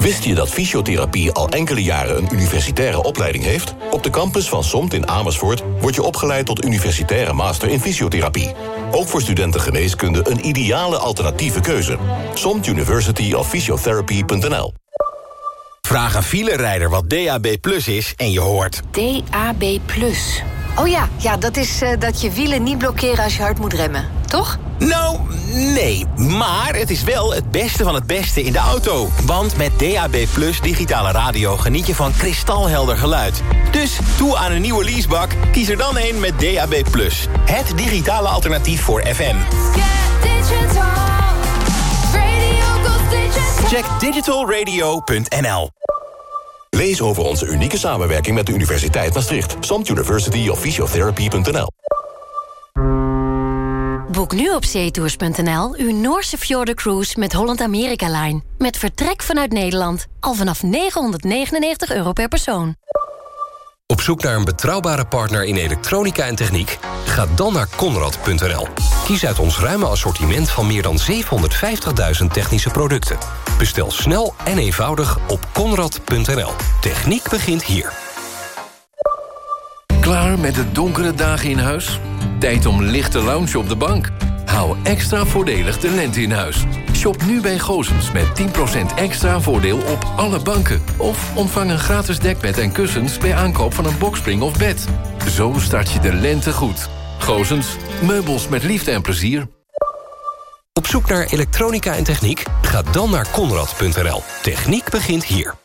Wist je dat fysiotherapie al enkele jaren een universitaire opleiding heeft? Op de campus van SOMT in Amersfoort word je opgeleid tot universitaire master in fysiotherapie. Ook voor studenten geneeskunde een ideale alternatieve keuze. SOMT University of Physiotherapy.nl Vraag een filerijder wat DAB Plus is en je hoort... DAB Plus. Oh ja, ja dat is eh, dat je wielen niet blokkeren als je hard moet remmen, toch? Nou, nee. Maar het is wel het beste van het beste in de auto. Want met DAB Plus digitale radio geniet je van kristalhelder geluid. Dus toe aan een nieuwe leasebak, kies er dan een met DAB Plus. Het digitale alternatief voor FM. Check digitalradio.nl Lees over onze unieke samenwerking met de Universiteit Maastricht. Samt University of Physiotherapy.nl Boek nu op zeetours.nl uw Noorse Cruise met Holland America Line. Met vertrek vanuit Nederland. Al vanaf 999 euro per persoon. Op zoek naar een betrouwbare partner in elektronica en techniek? Ga dan naar Conrad.nl. Kies uit ons ruime assortiment van meer dan 750.000 technische producten. Bestel snel en eenvoudig op Conrad.nl. Techniek begint hier. Klaar met de donkere dagen in huis? Tijd om lichte lounge op de bank. Hou extra voordelig de lente in huis. Shop nu bij Gozens met 10% extra voordeel op alle banken. Of ontvang een gratis dekbed en kussens bij aankoop van een bokspring of bed. Zo start je de lente goed. Gozens, meubels met liefde en plezier. Op zoek naar elektronica en techniek? Ga dan naar Conrad.nl. Techniek begint hier.